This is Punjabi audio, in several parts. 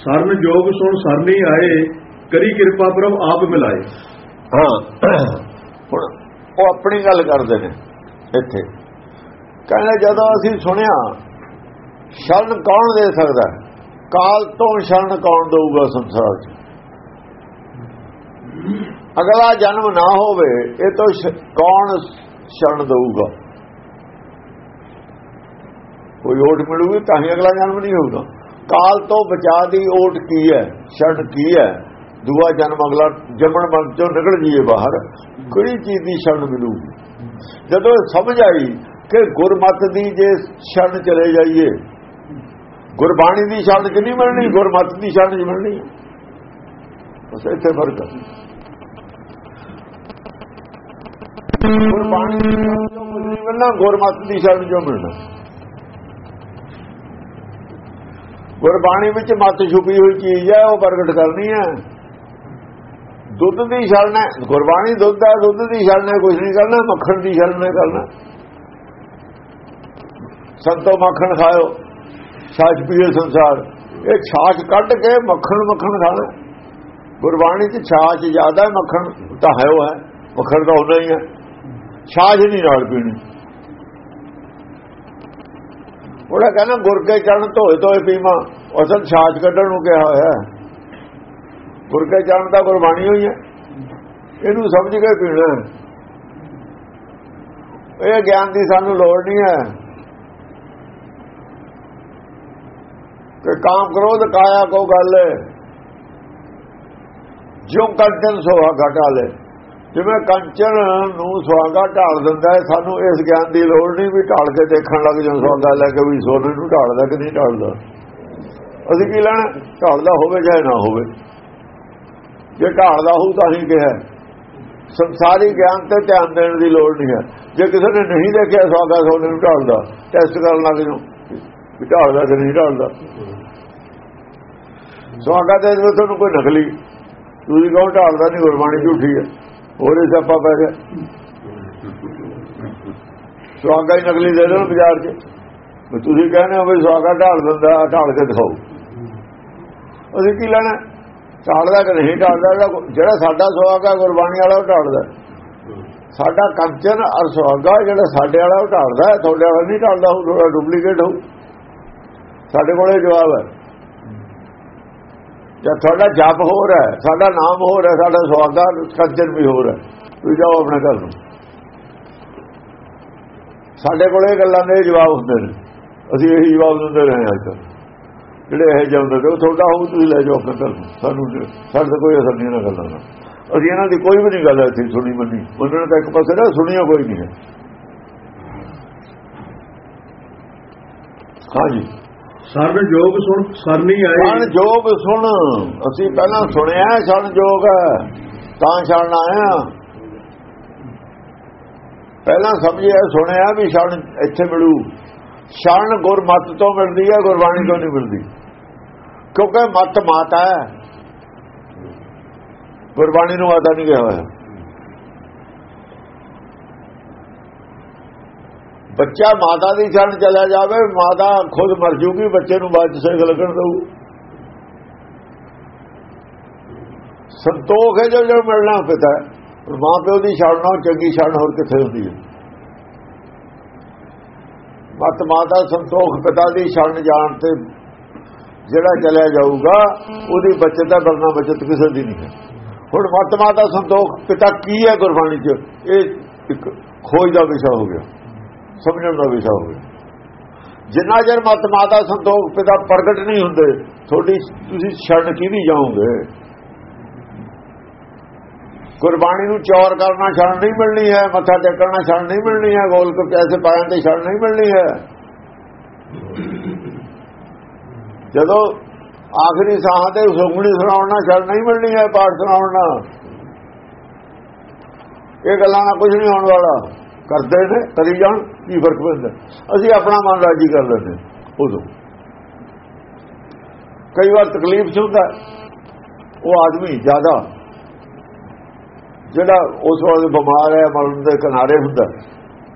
ਸਰਨ ਜੋਗ ਸੁਣ ਸਰਨੀ ਆਏ, ਕਰੀ ਕਿਰਪਾ ਪ੍ਰਭ ਆਪ ਮਿਲਾਏ। ਹਾਂ। ਹੁਣ ਉਹ ਆਪਣੀ ਗੱਲ ਕਰਦੇ ਨੇ ਇੱਥੇ। ਕਹਿੰਦੇ ਜਦੋਂ ਅਸੀਂ ਸੁਣਿਆ, ਸ਼ਰਨ ਕੌਣ ਦੇ ਸਕਦਾ? ਕਾਲ ਤੋਂ ਸ਼ਰਨ ਕੌਣ ਦਊਗਾ ਸੰਸਾਰ 'ਚ? ਅਗਲਾ ਜਨਮ ਨਾ ਹੋਵੇ, ਇਹ ਤੋਂ ਕੌਣ ਸ਼ਰਨ ਦਊਗਾ? ਕੋਈ ਓਟ ਮਿਲੂਗੀ ਤਾਂ ਹੀ ਅਗਲਾ ਜਨਮ ਨਹੀਂ ਹੋਊਗਾ। ਕਾਲ ਤੋਂ ਬਚਾ ਦੀ ਓਟ ਕੀ ਹੈ? ਸ਼ਰਨ ਕੀ ਹੈ? ਦੂਆ ਜਨਮ ਅਗਲਾ ਜੰਮਣ ਮਨ ਚੋਂ ਨਿਕਲ ਜੀਏ ਬਾਹਰ। ਕੋਈ ਚੀਜ਼ ਦੀ ਸ਼ਰਨ ਮਿਲੂਗੀ? ਜਦੋਂ ਇਹ ਸਮਝ ਆਈ ਕਿ ਗੁਰਮਤ ਦੀ ਜੇ ਸ਼ਰਨ ਚਲੇ ਜਾਈਏ, ਗੁਰਬਾਣੀ ਦੀ ਸ਼ਰਨ ਚ ਨਹੀਂ ਮਿਲਣੀ, ਗੁਰਮਤ ਦੀ ਸ਼ਰਨ ਚ ਮਿਲਣੀ। ਬਸ ਇੱਥੇ ਫ਼ਰਕ ਗੁਰਬਾਣੀ ਦੀ ਸ਼ਰਨ ਨਹੀਂ ਮਿਲਣਾ, ਗੁਰਮਤ ਦੀ ਸ਼ਰਨ ਚੋਂ ਮਿਲਣਾ। ਗੁਰਬਾਣੀ ਵਿੱਚ ਮਤ ਛੁਪੀ ਹੋਈ ਚੀਜ਼ ਹੈ ਉਹ ਪ੍ਰਗਟ ਕਰਨੀ ਹੈ ਦੁੱਧ ਦੀ ਸ਼ਰਨ ਹੈ, ਗੁਰਬਾਣੀ ਦੁੱਧ ਹੈ ਦੁੱਧ ਦੀ ਸ਼ਰਨ ਹੈ ਕੁਝ ਨਹੀਂ ਕਰਨਾ, ਮੱਖਣ ਦੀ ਸ਼ਰਨ ਹੈ ਕਰਨਾ। ਸੰਤੋ ਮੱਖਣ ਖਾਓ ਛਾਛ ਪੀਓ ਸੰਸਾਰ। ਇਹ ਛਾਛ ਕੱਢ ਕੇ ਮੱਖਣ ਮੱਖਣ ਖਾਣਾ। ਗੁਰਬਾਣੀ 'ਚ ਛਾਛ ਜ਼ਿਆਦਾ ਮੱਖਣ ਤਾਂ ਹੈ ਉਹ ਹੈ, ਮੱਖਣ ਤਾਂ ਹੁੰਦਾ ਹੀ ਹੈ। ਛਾਛ ਨਹੀਂ ਨਾਲ ਪੀਣੀ। ਉਹਦਾ ਕਹਿੰਦਾ ਗੁਰ ਕੇ ਚਰਨ ਧੋਏ ਧੋਏ ਪੀਵਾ। ਅਸਲ ਛਾਛ ਕੱਢਣ ਨੂੰ ਕਿਹਾ ਹੋਇਆ ਹੈ। ਗੁਰ ਕੇ ਚਰਨ ਦਾ ਗੁਰਬਾਣੀ ਹੋਈ ਹੈ। ਇਹਨੂੰ ਸਮਝ ਕੇ ਪੀਣਾ ਇਹ ਗਿਆਨ ਦੀ ਸਾਨੂੰ ਲੋੜ ਨਹੀਂ ਹੈ। ਕਿ ਕਾਮ ਕ੍ਰੋਧ ਕਾਇਆ ਕੋ ਗੱਲ ਜਿਉਂ ਜਿਉ ਕੰਚਨ ਸੁਹਾਗਾ ਢਾਲੇ ਜਿਵੇਂ ਕੰਚਨ ਨੂੰ ਸੁਹਾਗਾ ਢਾਲ ਦਿੰਦਾ ਹੈ, ਸਾਨੂੰ ਇਸ ਗਿਆਨ ਦੀ ਲੋੜ ਨਹੀਂ ਵੀ ਢਾਲ ਕੇ ਦੇਖਣ ਲੱਗ ਜਾਂ ਸੁਹਾਗਾ ਲੈ ਕੇ ਵੀ ਸੋਨੇ ਨੂੰ ਢਾਲਦਾ ਕਿ ਨਹੀਂ ਢਾਲਦਾ। ਅਸੀਂ ਕੀ ਲੈਣਾ? ਢਾਲਦਾ ਹੋਵੇ ਜਾਂ ਨਾ ਹੋਵੇ। ਜੇ ਢਾਲਦਾ ਹੋਊ ਤਾਂ ਹੀ ਕਿਹਾ ਸੰਸਾਰੀ ਗਿਆਨ ਤੇ ਧਿਆਨ ਦੇਣ ਦੀ ਲੋੜ ਨਹੀਂ ਹੈ। ਜੇ ਕਿਸੇ ਨੇ ਨਹੀਂ ਦੇਖਿਆ ਸੁਹਾਗਾ ਸੋਨੇ ਨੂੰ ਢਾਲਦਾ ਟੈਸਟ ਕਰਨ ਲੱਗ ਜਾਓ ਵੀ ਢਾਲਦਾ ਕਿ ਨਹੀਂ ਢਾਲਦਾ। ਸੁਹਾਗਾ ਦੇ ਵਿੱਚ ਤੁਹਾਨੂੰ ਕੋਈ ਨਕਲੀ, ਤੁਸੀਂ ਕਹੋ ਢਾਲਦਾ ਨਹੀਂ, ਗੁਰਬਾਣੀ ਝੂਠੀ ਹੈ। ਹੋਰ ਇਸ ਪੈ ਗਿਆ ਸੁਹਾਗਾ ਹੀ ਨਕਲੀ ਦੇ ਦੇਣ ਬਾਜ਼ਾਰ 'ਚ। ਤੁਸੀਂ ਕਹਿੰਦੇ ਹੋ ਵੀ ਸੁਹਾਗਾ ਢਾਲ ਦਿੰਦਾ, ਢਾਲ ਕੇ ਦਿਖਾਓ। ਅਸੀਂ ਕੀ ਲੈਣਾ? ਢਾਲਦਾ ਕਿ ਨਹੀਂ ਢਾਲਦਾ? ਜਿਹੜਾ- ਸਾਡਾ ਸੁਹਾਗਾ ਗੁਰਬਾਣੀ ਵਾਲਾ ਉਹ ਢਾਲਦਾ। ਸਾਡਾ ਕੰਚਨ ਅਰ ਸੁਹਾਗਾ ਜਿਹੜਾ ਸਾਡੇ ਵਾਲਾ ਉਹ ਢਾਲਦਾ ਤੁਹਾਡੇ ਵਾਲਾ ਨਹੀਂ ਢਾਲਦਾ, ਉਹ ਥੋੜਾ ਡੁਪਲੀਕੇਟ ਹੋਊ। ਸਾਡੇ ਕੋਲੇ ਜਵਾਬ ਹੈ। ਜਦ ਤੁਹਾਡਾ ਜਪ ਹੋਰ ਹੈ, ਸਾਡਾ ਨਾਮ ਹੋਰ ਹੈ, ਸਾਡਾ ਸੁਹਾਗਾ ਸੱਜਣ ਵੀ ਹੋਰ ਹੈ। ਤੁਸੀਂ ਜਾਓ ਆਪਣੇ ਘਰ ਨੂੰ। ਸਾਡੇ ਕੋਲੇ ਗੱਲਾਂ ਦੇ ਜਵਾਬ ਹੁੰਦੇ ਨੇ। ਅਸੀਂ ਇਹੀ ਜਵਾਬ ਦਿੰਦੇ ਰਹੇ ਅੱਜ ਤੱਕ ਜਿਹੜੇ ਇਹ ਜਾਂਦੇ ਨੇ, ਉਹ ਤੁਹਾਡਾ ਹੋਊ, ਤੁਸੀਂ ਲੈ ਜਾਓ ਆਪਣੇ ਘਰ ਨੂੰ। ਸਾਨੂੰ ਸਾਡੇ ਤੇ ਕੋਈ ਅਸਰ ਨਹੀਂ ਇਹਨਾਂ ਗੱਲਾਂ ਦਾ। ਅਸੀਂ ਇਹਨਾਂ ਦੀ ਕੋਈ ਵੀ ਨਹੀਂ ਗੱਲ ਇੱਥੇ ਸੁਣੀ ਮੰਨੀ। ਉਹਨਾਂ ਨੇ ਤਾਂ ਇੱਕ ਪਾਸੇ ਨਾ ਸੁਣੀਆਂ ਕੋਈ ਨਹੀਂ ਹੈ। ਹਾਂਜੀ। ਸਰਨ ਜੋਗ ਸੁਣ ਸਰਨੀ ਆਏ। ਛਣ ਜੋਗ ਸੁਣ, ਅਸੀਂ ਪਹਿਲਾਂ ਸੁਣਿਆ ਛਣ ਜੋਗ ਤਾਂ ਛਣ ਆਇਆ ਪਹਿਲਾਂ ਸਮਝਿਆ, ਸੁਣਿਆ ਵੀ ਛਣ ਇੱਥੇ ਮਿਲੂ। ਛਣ ਗੁਰਮਤ ਤੋਂ ਮਿਲਦੀ ਹੈ, ਗੁਰਬਾਣੀ ਤੋਂ ਨਹੀਂ ਮਿਲਦੀ। ਕਿਉਂਕਿ ਮਤ ਮਾਤਾ ਹੈ। ਗੁਰਬਾਣੀ ਨੂੰ ਮਾਤਾ ਨਹੀਂ ਕਿਹਾ ਹੋਇਆ। ਬੱਚਾ ਮਾਤਾ ਦੀ ਛਣ ਚਲਾ ਜਾਵੇ, ਮਾਤਾ ਖੁਦ ਮਰ ਜੂਗੀ, ਬੱਚੇ ਨੂੰ ਬਾਅਦ ਚ ਸੇਕ ਲੱਗਣ ਦਊ। ਸੰਤੋਖ ਹੈ ਜੋ ਜੋ ਮਿਲਣਾ ਪਿਤਾ। ਹੈ। ਮਾਂ ਪਿਓ ਦੀ ਛਣ ਨਾਲ ਚੰਗੀ ਛਣ ਹੋਰ ਕਿੱਥੇ ਹੁੰਦੀ ਹੈ? ਮਤ ਮਾਤਾ ਸੰਤੋਖ, ਪਿਤਾ ਦੀ ਛਣ ਜਾਣ ਤੇ ਜਿਹੜਾ ਚਲਿਆ ਜਾਊਗਾ, ਉਹਦੀ ਬੱਚਤ ਦਾ ਬਰਨਾ ਬਚਤ ਕਿਸੇ ਦੀ ਨਹੀਂ ਹੈ। ਹੁਣ ਮਤ ਮਾਤਾ ਸੰਤੋਖ, ਪਿਤਾ ਕੀ ਹੈ ਗੁਰਬਾਣੀ ਚ? ਇਹ ਇੱਕ ਖੋਜ ਦਾ ਵਿਸ਼ਾ ਹੋ ਗਿਆ। ਸਮਝਣ ਦਾ ਵਿਸ਼ਾ ਹੋਵੇ। ਜਿੰਨਾ ਚਿਰ ਮਤ ਮਾਤਾ ਸੰਤੋਖ ਪਿਤਾ ਪ੍ਰਗਟ ਨਹੀਂ ਹੁੰਦੇ, ਤੁਹਾਡੀ ਤੁਸੀਂ ਛੱਡ ਕਿਹਦੀ ਜਾਓਗੇ? ਗੁਰਬਾਣੀ ਨੂੰ ਚੌਰ ਕਰਨਾ ਛੱਡ ਨਹੀਂ ਮਿਲਣੀ ਹੈ, ਮੱਥਾ ਟੇਕਣਾ ਛੱਡ ਨਹੀਂ ਮਿਲਣੀ ਹੈ, ਗੋਲਕ ਕੇ ਪੈਸੇ ਪਾਉਣ ਤੇ ਛੱਡ ਨਹੀਂ ਮਿਲਣੀ ਹੈ। ਜਦੋਂ ਆਖਰੀ ਸਾਹ ਤੇ ਸੁਖਮਣੀ ਸੁਣਾਉਣਾ ਛੱਡ ਨਹੀਂ ਮਿਲਣੀ ਹੈ, ਪਾਠ ਸੁਣਾਉਣਾ ਇਹ ਗੱਲਾਂ ਨਾਲ ਕੁਝ ਨਹੀਂ ਹੋਣ ਵਾਲਾ। ਕਰਦੇ ਨੇ, ਕਰੀ ਜਾਣ। ਕੀ ਫ਼ਰਕ ਪੈਂਦਾ? ਅਸੀਂ ਆਪਣਾ ਮਨ ਰਾਜੀ ਕਰ ਲੈਂਦੇ ਉਦੋਂ। ਕਈ ਵਾਰ ਤਕਲੀਫ ਚ ਹੁੰਦਾ ਉਹ ਆਦਮੀ ਜ਼ਿਆਦਾ, ਜਿਹੜਾ ਉਸ ਵੇਲੇ ਬਿਮਾਰ ਹੈ, ਮਰਨ ਦੇ ਕਿਨਾਰੇ ਹੁੰਦਾ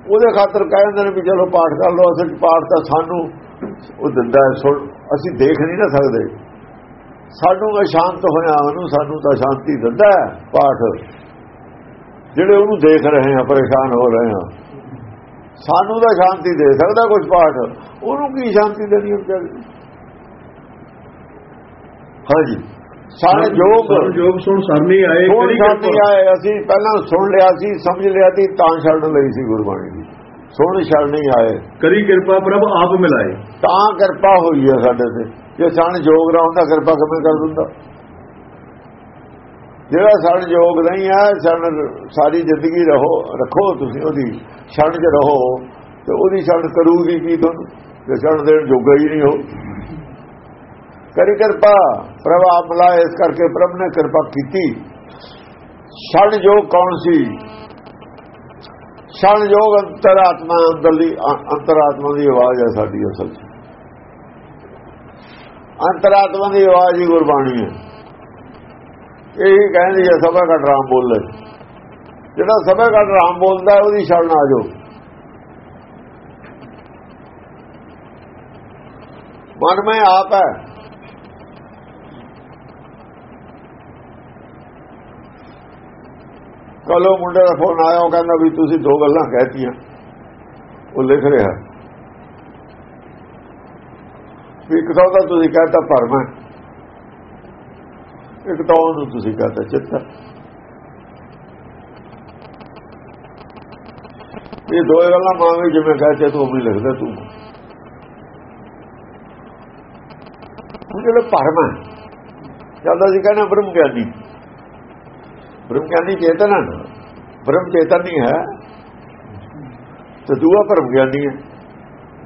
ਉਹਦੇ ਖਾਤਰ ਕਹਿੰਦੇ ਨੇ ਵੀ ਚਲੋ ਪਾਠ ਕਰ ਲਓ ਅਸਲ ਪਾਠ ਤਾਂ ਸਾਨੂੰ ਉਹ ਦਿੰਦਾ ਸੁਣ, ਅਸੀਂ ਦੇਖ ਨਹੀਂ ਨਾ ਸਕਦੇ। ਸਾਨੂੰ ਅਸ਼ਾਂਤ ਹੋਇਆ, ਉਹਨੂੰ ਸਾਨੂੰ ਤਾਂ ਸ਼ਾਂਤੀ ਦਿੰਦਾ ਪਾਠ। ਜਿਹੜੇ ਉਹਨੂੰ ਦੇਖ ਰਹੇ ਆ ਪਰੇਸ਼ਾਨ ਹੋ ਰਹੇ ਆ ਸਾਨੂੰ ਤਾਂ ਸ਼ਾਂਤੀ ਦੇ ਸਕਦਾ ਕੁਝ ਪਾਠ। ਉਹਨੂੰ ਕੀ ਸ਼ਾਂਤੀ ਦੇਣੀ ਹੁੰਦਾ ਹਾਂਜੀ। ਸਾਰੇ ਜੋਗ ਜੋਗ ਸੁਣ ਸਰਨੀ ਆਏ ਕਰੀ ਸ਼ਾਂਤੀ ਆਏ ਅਸੀਂ ਪਹਿਲਾਂ ਸੁਣ ਲਿਆ ਸੀ ਸਮਝ ਲਿਆ ਸੀ ਤਾਂ ਛੱਡ ਲਈ ਸੀ ਗੁਰਬਾਣੀ ਦੀ। ਸੁਣ ਛੱਡ ਨਹੀਂ ਆਏ। ਕਰੀ ਕਿਰਪਾ ਪ੍ਰਭ ਆਪ ਮਿਲਾਏ। ਤਾਂ ਕਿਰਪਾ ਹੋਈ ਹੈ ਸਾਡੇ ਤੇ। ਜੇ ਸਣ ਜੋਗ ਦਾ ਹੁੰਦਾ ਕਿਰਪਾ ਕਿਵੇਂ ਕਰ ਦਿੰਦਾ? ਜਿਹੜਾ ਸਣ ਜੋਗ ਨਹੀਂ ਹੈ ਸਣ ਸਾਰੀ ਜ਼ਿੰਦਗੀ ਰਹੋ, ਰੱਖੋ ਤੁਸੀਂ ਉਹਦੀ ਛਣ 'ਚ ਰਹੋ, ਤੇ ਉਹਦੀ ਛਣ ਕਰੂਗੀ ਕੀ ਤੁਹਾਨੂੰ? ਜੇ ਛਣ ਦੇਣ ਜੋਗਾ ਹੀ ਨਹੀਂ ਹੋ ਕਰੀ ਕਿਰਪਾ, ਪ੍ਰਭ ਆਪ ਇਸ ਕਰਕੇ ਪ੍ਰਭ ਨੇ ਕਿਰਪਾ ਕੀਤੀ। ਛਣ ਯੋਗ ਕੌਣ ਸੀ? ਛਣ ਜੋਗ ਅੰਤਰਾਤਮਾ ਅੰਦਰਲੀ ਅ- ਅੰਤਰਾਤਮਾ ਦੀ ਆਵਾਜ਼ ਹੈ ਸਾਡੀ ਅਸਲ 'ਚ। ਅੰਤਰਾਤਮਾ ਦੀ ਆਵਾਜ਼ ਹੀ ਗੁਰਬਾਣੀ ਹੈ। ਇਹੀ ਕਹਿੰਦੀ ਹੈ ਸਭਾ ਦਾ ਰਾਮ ਬੋਲੇ। ਜਿਹੜਾ ਸਭਾ ਦਾ ਰਾਮ ਬੋਲਦਾ, ਉਹਦੀ ਸ਼ਰਨ ਆ ਜਾਓ। ਮਨ ਮੈਂ ਆਪ ਹੈ। ਕੱਲ੍ਹ ਉਹ ਮੁੰਡੇ ਦਾ ਫੋਨ ਆਇਆ, ਉਹ ਕਹਿੰਦਾ ਵੀ ਤੁਸੀਂ ਦੋ ਗੱਲਾਂ ਕਹਿਤੀਆਂ। ਉਹ ਲਿਖ ਰਿਹਾ। ਵੀ ਇੱਕ ਤਾਂ ਉਹਦਾ ਤੁਸੀਂ ਕਹਤਾ ਭਰਮ ਹੈ। ਇੱਕ ਤਾਂ ਉਹਨੂੰ ਤੁਸੀਂ ਕਹਤਾ ਚਿੱਤ ਹੈ। ਇਹ ਦੋ ਗੱਲਾਂ ਮਾਵੇਂ ਜਿਵੇਂ ਕਹਤੇ ਤੂੰ ਵੀ ਲਿਖਦਾ ਤੂੰ ਉਹ ਜਿਹੜਾ ਭਰਮ ਹੈ, ਜਦ ਅਸੀਂ ਕਹਿੰਦੇ ਬ੍ਰਹਮ ਗਿਆਨੀ ਬ੍ਰਹਮ ਗਿਆਨੀ ਚੇਤਨ ਹੈ ਨਾ। ਬ੍ਰਹਮ ਚੇਤਨ ਨਹੀਂ ਹੈ, ਤੇ ਦੂਆ ਭਰਮ ਗਿਆਨੀ ਹੈ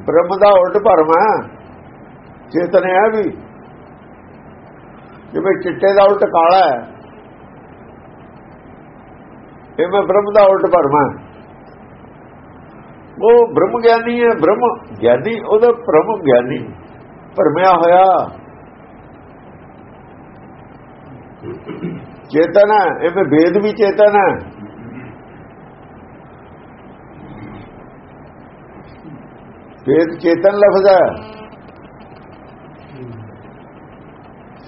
ਬ੍ਰਹਮ ਦਾ ਉਲਟ ਭਰਮ ਹੈ, ਚੇਤਨ ਹੈ ਵੀ ਜਿਵੇਂ ਚਿੱਟੇ ਦਾ ਉਲਟ ਕਾਲਾ ਹੈ ਇਹ ਮੈਂ ਬ੍ਰਹਮ ਦਾ ਉਲਟ ਭਰਮ ਹੈ। ਉਹ ਬ੍ਰਹਮ ਗਿਆਨੀ ਹੈ, ਬ੍ਰਹਮ ਗਿਆਨੀ, ਉਹਦਾ ਬ੍ਰਹਮ ਗਿਆਨੀ, ਭਰਮਿਆ ਹੋਇਆ। ਚੇਤਨ ਹੈ ਇਹ ਵੇਦ ਵੀ ਚੇਤਨ ਹੈ। ਵੇਦ ਚੇਤਨ ਲਫ਼ਜ਼ ਹੈ।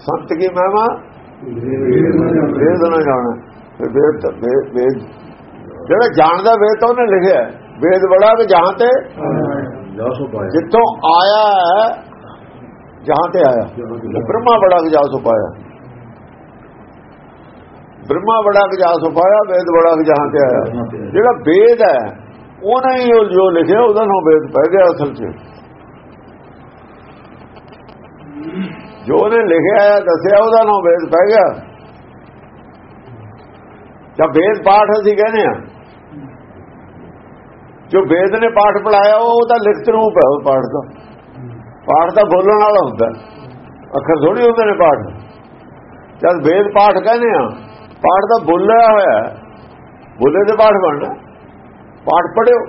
ਸੰਤ ਕੀ ਮਹਿਮਾ ਵੇਦ ਨਾ ਜਾਣਾ। ਵੇਦ ਤਾਂ- ਵੇਦ ਜਿਹੜਾ ਜਾਣਦਾ ਵੇਦ ਤਾਂ ਉਹਨੇ ਲਿਖਿਆ। ਵੇਦ ਬੜਾ ਕਿ ਜਹਾਂ ਤੇ ਜਿੱਥੋਂ ਆਇਆ ਜਹਾਂ ਤੇ ਆਇਆ। ਬ੍ਰਹਮਾ ਬੜਾ ਕਿ ਜਾ ਸੋ ਪਾਇਆ ਬ੍ਰਹਮਾ ਬੜਾ ਕਿ ਜਾ ਸੋ ਪਾਇਆ ਵੇਦ ਬੜਾ ਕਿ ਜਹਾਂ ਤੇ ਆਇਆ। ਜਿਹੜਾ ਵੇਦ ਹੈ ਉਹਨੇ ਹੀ ਜੋ ਲਿਖਿਆ ਉਹਦਾ ਨਾਮ ਵੇਦ ਪੈ ਗਿਆ ਅਸਲ 'ਚ। ਜੋ ਉਹਨੇ ਲਿਖਿਆ ਆ ਦੱਸਿਆ ਉਹਦਾ ਨਾਮ ਵੇਦ ਪੈ ਗਿਆ। ਜਾਂ ਵੇਦ ਪਾਠ ਅਸੀਂ ਕਹਿੰਦੇ ਆ ਜੋ ਵੇਦ ਨੇ ਪਾਠ ਪੜਾਇਆ ਉਹ ਤਾਂ ਲਿਖਤ ਰੂਪ ਹੈ ਉਹ ਪਾਠ ਦਾ। ਪਾਠ ਤਾਂ ਬੋਲਣ ਵਾਲਾ ਹੁੰਦਾ ਅੱਖਰ ਥੋੜੀ ਹੁੰਦੇ ਨੇ ਪਾਠ। ਜਦ ਵੇਦ ਪਾਠ ਕਹਿੰਦੇ ਆ ਪਾਠ ਤਾਂ ਬੋਲਿਆ ਹੋਇਆ ਬੋਲੇ ਦੇ ਪਾਠ ਬਣਨਾ ਪਾਠ ਪੜਿਓ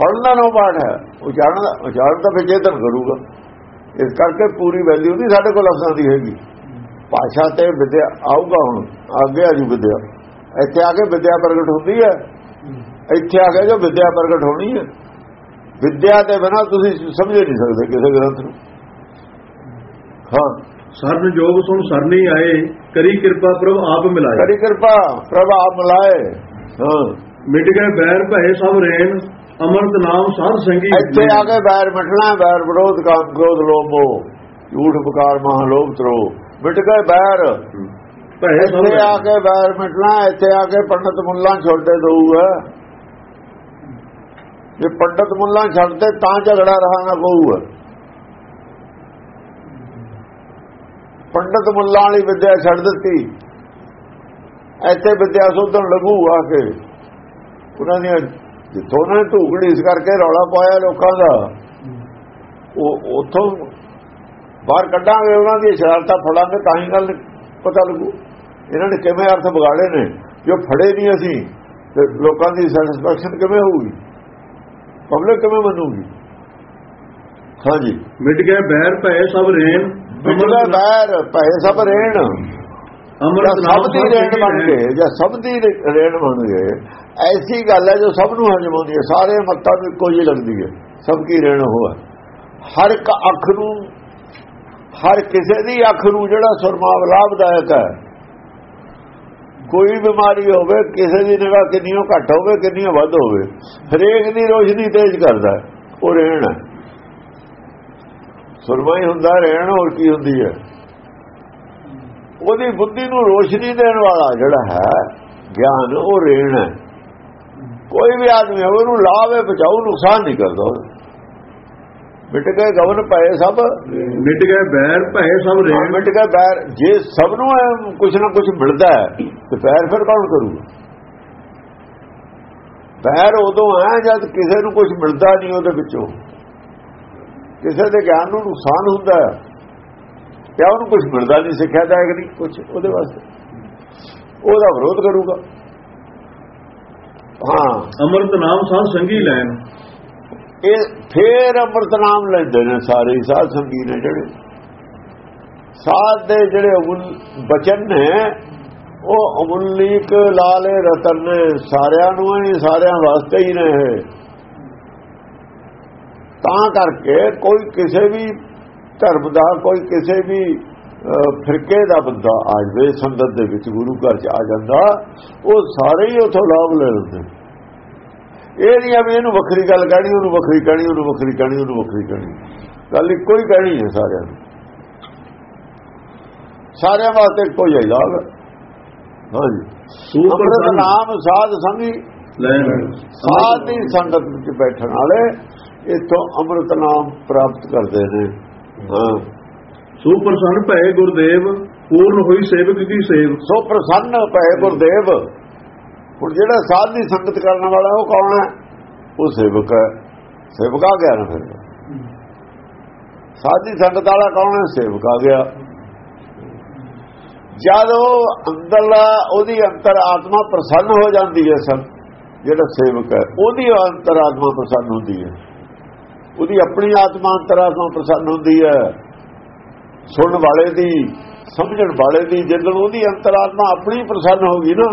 ਪੜਨ ਦਾ ਨੋ ਪਾਠ ਹੈ। ਉਚਾਰਨ ਦਾ ਉਚਾਰਨ ਤਾਂ ਫਿਰ ਚੇਤਨ ਕਰੂਗਾ। ਇਸ ਕਰਕੇ ਪੂਰੀ ਵੈਲਿਊ ਨਹੀਂ ਸਾਡੇ ਕੋਲ ਲਫ਼ਜ਼ਾਂ ਦੀ ਹੈਗੀ। ਭਾਸ਼ਾ ਤੇ ਵਿਦਿਆ ਆਊਗਾ ਹੁਣ ਅੱਗੇ ਆ ਜੂ ਵਿਦਿਆ। ਇੱਥੇ ਆ ਕੇ ਵਿਦਿਆ ਪ੍ਰਗਟ ਹੁੰਦੀ ਹੈ। ਇੱਥੇ ਆ ਕੇ ਜੋ ਵਿਦਿਆ ਪ੍ਰਗਟ ਹੋਣੀ ਹੈ। ਵਿਦਿਆ ਦੇ ਬਿਨਾ ਤੁਸੀਂ ਸਮਝ ਨਹੀਂ ਸਕਦੇ ਕਿਸੇ ਗ੍ਰੰਥ ਨੂੰ। ਹਾਂ। ਸਰਨ ਜੋਗ ਸੁਣ ਸਰਨੀ ਆਏ ਕਰੀ ਕਿਰਪਾ ਪ੍ਰਭ ਆਪ ਮਿਲਾਏ। ਕਰੀ ਕਿਰਪਾ ਪ੍ਰਭਾਵ ਮਲਾਏ। ਹਾਂ। ਮਿਟ ਗਏ ਬੈਰ ਭਏ ਸਭ ਰੇਨ ਅਮਰਤ ਨਾਮ ਸਾਧ ਸੰਗੀ ਇੱਥੇ ਆ ਕੇ ਬੈਰ ਮਿਟਣਾ ਬੈਰ ਵਿਰੋਧ ਕਾਮ ਕ੍ਰੋਧ ਲੋਭ ਝੂਠ ਬਕਾਰ ਮਹਾ ਲੋਭ ਤਰੋ। ਮਿਟ ਗਏ ਬੈਰ। ਇੱਥੇ ਆ ਕੇ ਬੈਰ ਮਿਟਣਾ ਇੱਥੇ ਆ ਕੇ ਪੰਡਤ ਮੁੱਲਾ ਛੋਡੇ ਦਊ ਹੈ। ਜੇ ਪੰਡਤ ਮੁੱਲਾ ਛੱਡਦੇ ਤਾਂ ਝਗੜਾ ਰਹਾ ਨਾ ਕਹੂਗਾ ਪੰਡਤ ਮੁੱਲਾ ਵਾਲੀ ਵਿਦਿਆ ਛੱਡ ਦਿੱਤੀ। ਇੱਥੇ ਵਿਦਿਆ ਸੋਧਣ ਲੱਗੂ ਆ ਕੇ। ਉਹਨਾਂ ਨੇ ਜਿੱਥੋਂ ਉਹਨਾਂ ਨੇ ਢੂਕੜੀ ਇਸ ਕਰਕੇ ਰੌਲਾ ਪਾਇਆ ਲੋਕਾਂ ਦਾ। ਉਹ ਉਥੋਂ ਬਾਹਰ ਕੱਢਾਂਗੇ ਉਹਨਾਂ ਦੀ ਸ਼ਰਾਰਤਾਂ ਫੜਾਂਗੇ ਤਾਂ ਹੀ ਗੱਲ ਪਤਾ ਲੱਗੂ। ਇਹਨਾਂ ਨੇ ਕਿਵੇਂ ਅਰਥ ਵਿਗਾੜੇ ਨੇ? ਜੋ ਫੜੇ ਨਹੀਂ ਅਸੀਂ ਤੇ ਲੋਕਾਂ ਦੀ ਸੈਟੀਸਫੈਕਸ਼ਨ ਕਿਵੇਂ ਹੋਊਗੀ? ਪਬਲਿਕ ਕਿਵੇਂ ਮੰਨੂਗੀ? ਹਾਂਜੀ। ਮਿਟ ਗਏ ਬੈਰ ਭਏ ਸਭ ਰੇਨ। ਬਿਜਲਾ ਬਾਹਰ ਭਏ ਸਭ ਰਹਿਣ ਜਾਂ ਅਮਰਤ ਸਭ ਦੀ ਰੇਣ ਬਣ ਗਏ ਜਾਂ ਸਭ ਦੀ ਰੇਣ ਬਣ ਗਏ ਐਸੀ ਗੱਲ ਹੈ ਜੋ ਸਭ ਨੂੰ ਹਜਮ ਆਉਂਦੀ ਹੈ ਸਾਰੇ ਮੱਤਾਂ ਨੂੰ ਇੱਕੋ ਜਿਹੀ ਲੱਗਦੀ ਹੈ ਸਭ ਕੀ ਰੇਣ ਹੋਆ ਹਰ ਇੱਕ ਅੱਖ ਨੂੰ ਹਰ ਕਿਸੇ ਦੀ ਅੱਖ ਨੂੰ ਜਿਹੜਾ ਸੁਰਮਾ ਲਾਭਦਾਇਕ ਹੈ ਕੋਈ ਬਿਮਾਰੀ ਹੋਵੇ ਕਿਸੇ ਦੀ ਨਿਗਾਹ ਕਿੰਨੀਓ ਘੱਟ ਹੋਵੇ ਕਿੰਨੀਓ ਵੱਧ ਹੋਵੇ ਹਰੇਕ ਦੀ ਰੋਸ਼ਨੀ ਤੇਜ਼ ਕਰਦਾ ਉਹ ਰਹਿਣ ਹੈ। ਸੁਰਮਾ ਹੀ ਹੁੰਦਾ ਰਹਿਣ ਹੋਰ ਕੀ ਹੁੰਦੀ ਹੈ? ਉਹਦੀ ਬੁੱਧੀ ਨੂੰ ਰੋਸ਼ਨੀ ਦੇਣ ਵਾਲਾ ਜਿਹੜਾ ਹੈ ਗਿਆਨ ਉਹ ਰਹਿਣ ਹੈ। ਕੋਈ ਵੀ ਆਦਮੀ ਹੋਵੇ ਉਹਨੂੰ ਲਾਵੇ ਬਚਾਉ ਨੁਕਸਾਨ ਨਹੀਂ ਕਰਦਾ। ਮਿਟ ਗਏ ਗਵਨ ਪਏ ਸਭ। ਮਿਟ ਗਏ ਬੈਰ ਭਏ ਸਭ ਰੇਣ। ਮਿਟ ਗਏ ਬੈਰ। ਜੇ ਸਭ ਨੂੰ ਕੁਛ ਨਾ ਕੁਛ ਮਿਲਦਾ ਹੈ ਤੇ ਬੈਰ ਫਿਰ ਕੌਣ ਕਰੂਗਾ? ਬੈਰ ਉਦੋਂ ਹੈ ਜਦ ਕਿਸੇ ਨੂੰ ਕੁਝ ਮਿਲਦਾ ਨਹੀਂ ਉਹਦੇ ਵਿੱਚੋਂ। ਕਿਸੇ ਦੇ ਗਿਆਨ ਨੂੰ ਨੁਕਸਾਨ ਹੁੰਦਾ ਹੈ। ਜਾਂ ਉਹਨੂੰ ਕੁਝ ਮਿਲਦਾ ਨਹੀਂ ਸਿੱਖਿਆ ਜਾਏਗਾ ਨਹੀਂ ਕੁਝ ਉਹਦੇ ਵਾਸਤੇ। ਉਹਦਾ ਵਿਰੋਧ ਕਰੂਗਾ। ਹਾਂ। ਅੰਮ੍ਰਿਤ ਨਾਮ ਸਾਧ ਸੰਗੀ ਲੈਣ। ਇਹ ਫੇਰ ਅੰਮ੍ਰਿਤ ਨਾਮ ਲੈਂਦੇ ਨੇ ਸਾਰੇ ਹੀ ਸਾਧ ਸੰਗੀ ਨੇ ਜਿਹੜੇ। ਸਾਧ ਦੇ ਜਿਹੜੇ ਅਮੁੱਲ ਬਚਨ ਨੇ ਉਹ ਅਮੁੱਲੀਕ ਲਾਲੇ ਰਤਨ ਨੇ ਸਾਰਿਆਂ ਨੂੰ ਹੀ ਸਾਰਿਆਂ ਵਾਸਤੇ ਹੀ ਨੇ ਇਹ। ਤਾਂ ਕਰਕੇ ਕੋਈ ਕਿਸੇ ਵੀ ਧਰਮ ਦਾ ਕੋਈ ਕਿਸੇ ਵੀ ਫਿਰਕੇ ਦਾ ਬੰਦਾ ਆ ਜਾਵੇ ਸੰਗਤ ਦੇ ਵਿੱਚ ਗੁਰੂ ਘਰ ਚ ਆ ਜਾਂਦਾ ਉਹ ਸਾਰੇ ਹੀ ਉਥੋਂ ਲਾਭ ਲੈ ਲੈਂਦੇ ਇਹ ਨਹੀਂ ਆ ਵੀ ਇਹਨੂੰ ਵੱਖਰੀ ਗੱਲ ਕਹਿਣੀ ਉਹਨੂੰ ਵੱਖਰੀ ਕਹਿਣੀ ਉਹਨੂੰ ਵੱਖਰੀ ਕਹਿਣੀ ਉਹਨੂੰ ਵੱਖਰੀ ਕਹਿਣੀ। ਗੱਲ ਇੱਕੋ ਹੀ ਕਹਿਣੀ ਹੈ ਸਾਰਿਆਂ ਨੂੰ। ਸਾਰਿਆਂ ਵਾਸਤੇ ਇੱਕੋ ਹੀ ਲਾਭ ਹਾਂਜੀ ਸੂਪਰ ਨਾਮ ਸਾਧ ਸੰਗੀ। ਸਾਧ ਦੀ ਸੰਗਤ ਵਿੱਚ ਬੈਠਣ ਵਾਲੇ ਇੱਥੋਂ ਅੰਮ੍ਰਿਤ ਨਾਮ ਪ੍ਰਾਪਤ ਕਰਦੇ ਨੇ। ਹਾਂ। ਸੂਪਰ ਸੰਗ ਭਏ ਗੁਰਦੇਵ ਪੂਰਨ ਹੋਈ ਸੇਵਕ ਕੀ ਸੇਵ? ਸੋ ਪ੍ਰਸੰਨ ਪਏ ਗੁਰਦੇਵ। ਹੁਣ ਜਿਹੜਾ ਸਾਧ ਦੀ ਸੰਗਤ ਕਰਨ ਵਾਲਾ ਉਹ ਕੌਣ ਹੈ? ਉਹ ਸੇਵਕ ਹੈ। ਸੇਵਕ ਆ ਗਿਆ ਨਾ ਫਿਰ। ਸਾਧ ਦੀ ਸੰਗਤ ਵਾਲਾ ਕੌਣ ਹੈ? ਸੇਵਕ ਆ ਗਿਆ। ਜਦ ਉਹ ਅੰਦਰਲਾ ਉਹਦੀ ਅੰਤਰ ਆਤਮਾ ਪ੍ਰਸੰਨ ਹੋ ਜਾਂਦੀ ਹੈ ਸੰ ਜਿਹੜਾ ਸੇਵਕ ਹੈ ਉਹਦੀ ਅੰਤਰ ਆਤਮਾ ਪ੍ਰਸੰਨ ਹੁੰਦੀ ਹੈ। ਉਹਦੀ ਆਪਣੀ ਆਤਮਾ ਅੰਤਰ ਆਤਮਾ ਪ੍ਰਸੰਨ ਹੁੰਦੀ ਹੈ। ਸੁਣਨ ਵਾਲੇ ਦੀ ਸਮਝਣ ਵਾਲੇ ਦੀ ਜਦੋਂ ਉਹਦੀ ਅੰਤਰਾਤਮਾ ਆਪਣੀ ਪ੍ਰਸੰਨ ਹੋ ਗਈ ਨਾ।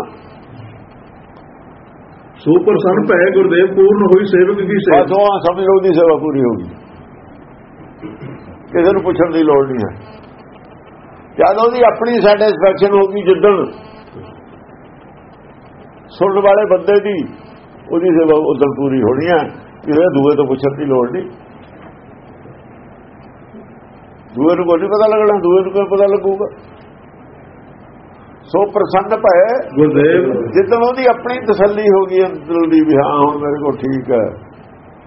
ਸੂਪਰ ਸੰਗ ਭਏ ਗੁਰਦੇਵ ਪੂਰਨ ਹੋਈ ਸੇਵਕ ਕੀ ਸੇਵ ਬਸ ਉਹ ਸਮਝ ਲਓ ਉਹਦੀ ਸੇਵਾ ਪੂਰੀ ਹੋ ਗਈ। ਕਿਸੇ ਨੂੰ ਪੁੱਛਣ ਦੀ ਲੋੜ ਨਹੀਂ ਹੈ। ਜਦ ਉਹਦੀ ਆਪਣੀ ਸੈਟੀਸਫੈਕਸ਼ਨ ਹੋ ਗਈ ਜਿੱਦਣ ਸੁਣਨ ਵਾਲੇ ਬੰਦੇ ਦੀ ਉਹਦੀ ਸੇਵਾ ਉਦੋਂ ਪੂਰੀ ਹੋਣੀ ਹੈ। ਕਿਸੇ ਦੂਏ ਤੋਂ ਪੁੱਛਣ ਦੀ ਲੋੜ ਨਹੀਂ। ਦੂਏ ਨੂੰ ਕੋਈ ਪਤਾ ਲੱਗਣਾ ਦੂਏ ਨੂੰ ਕੋਈ ਪਤਾ ਲੱਗੂਗਾ। ਸੋ ਪ੍ਰਸੰਨ ਭਏ ਗੁਰਦੇਵ। ਜਿੱਦਣ ਉਹਦੀ ਆਪਣੀ ਤਸੱਲੀ ਹੋ ਗਈ ਅੰਦਰ ਦੀ ਵੀ ਹਾਂ ਹੁਣ ਮੇਰੇ ਕੋਲ ਠੀਕ ਹੈ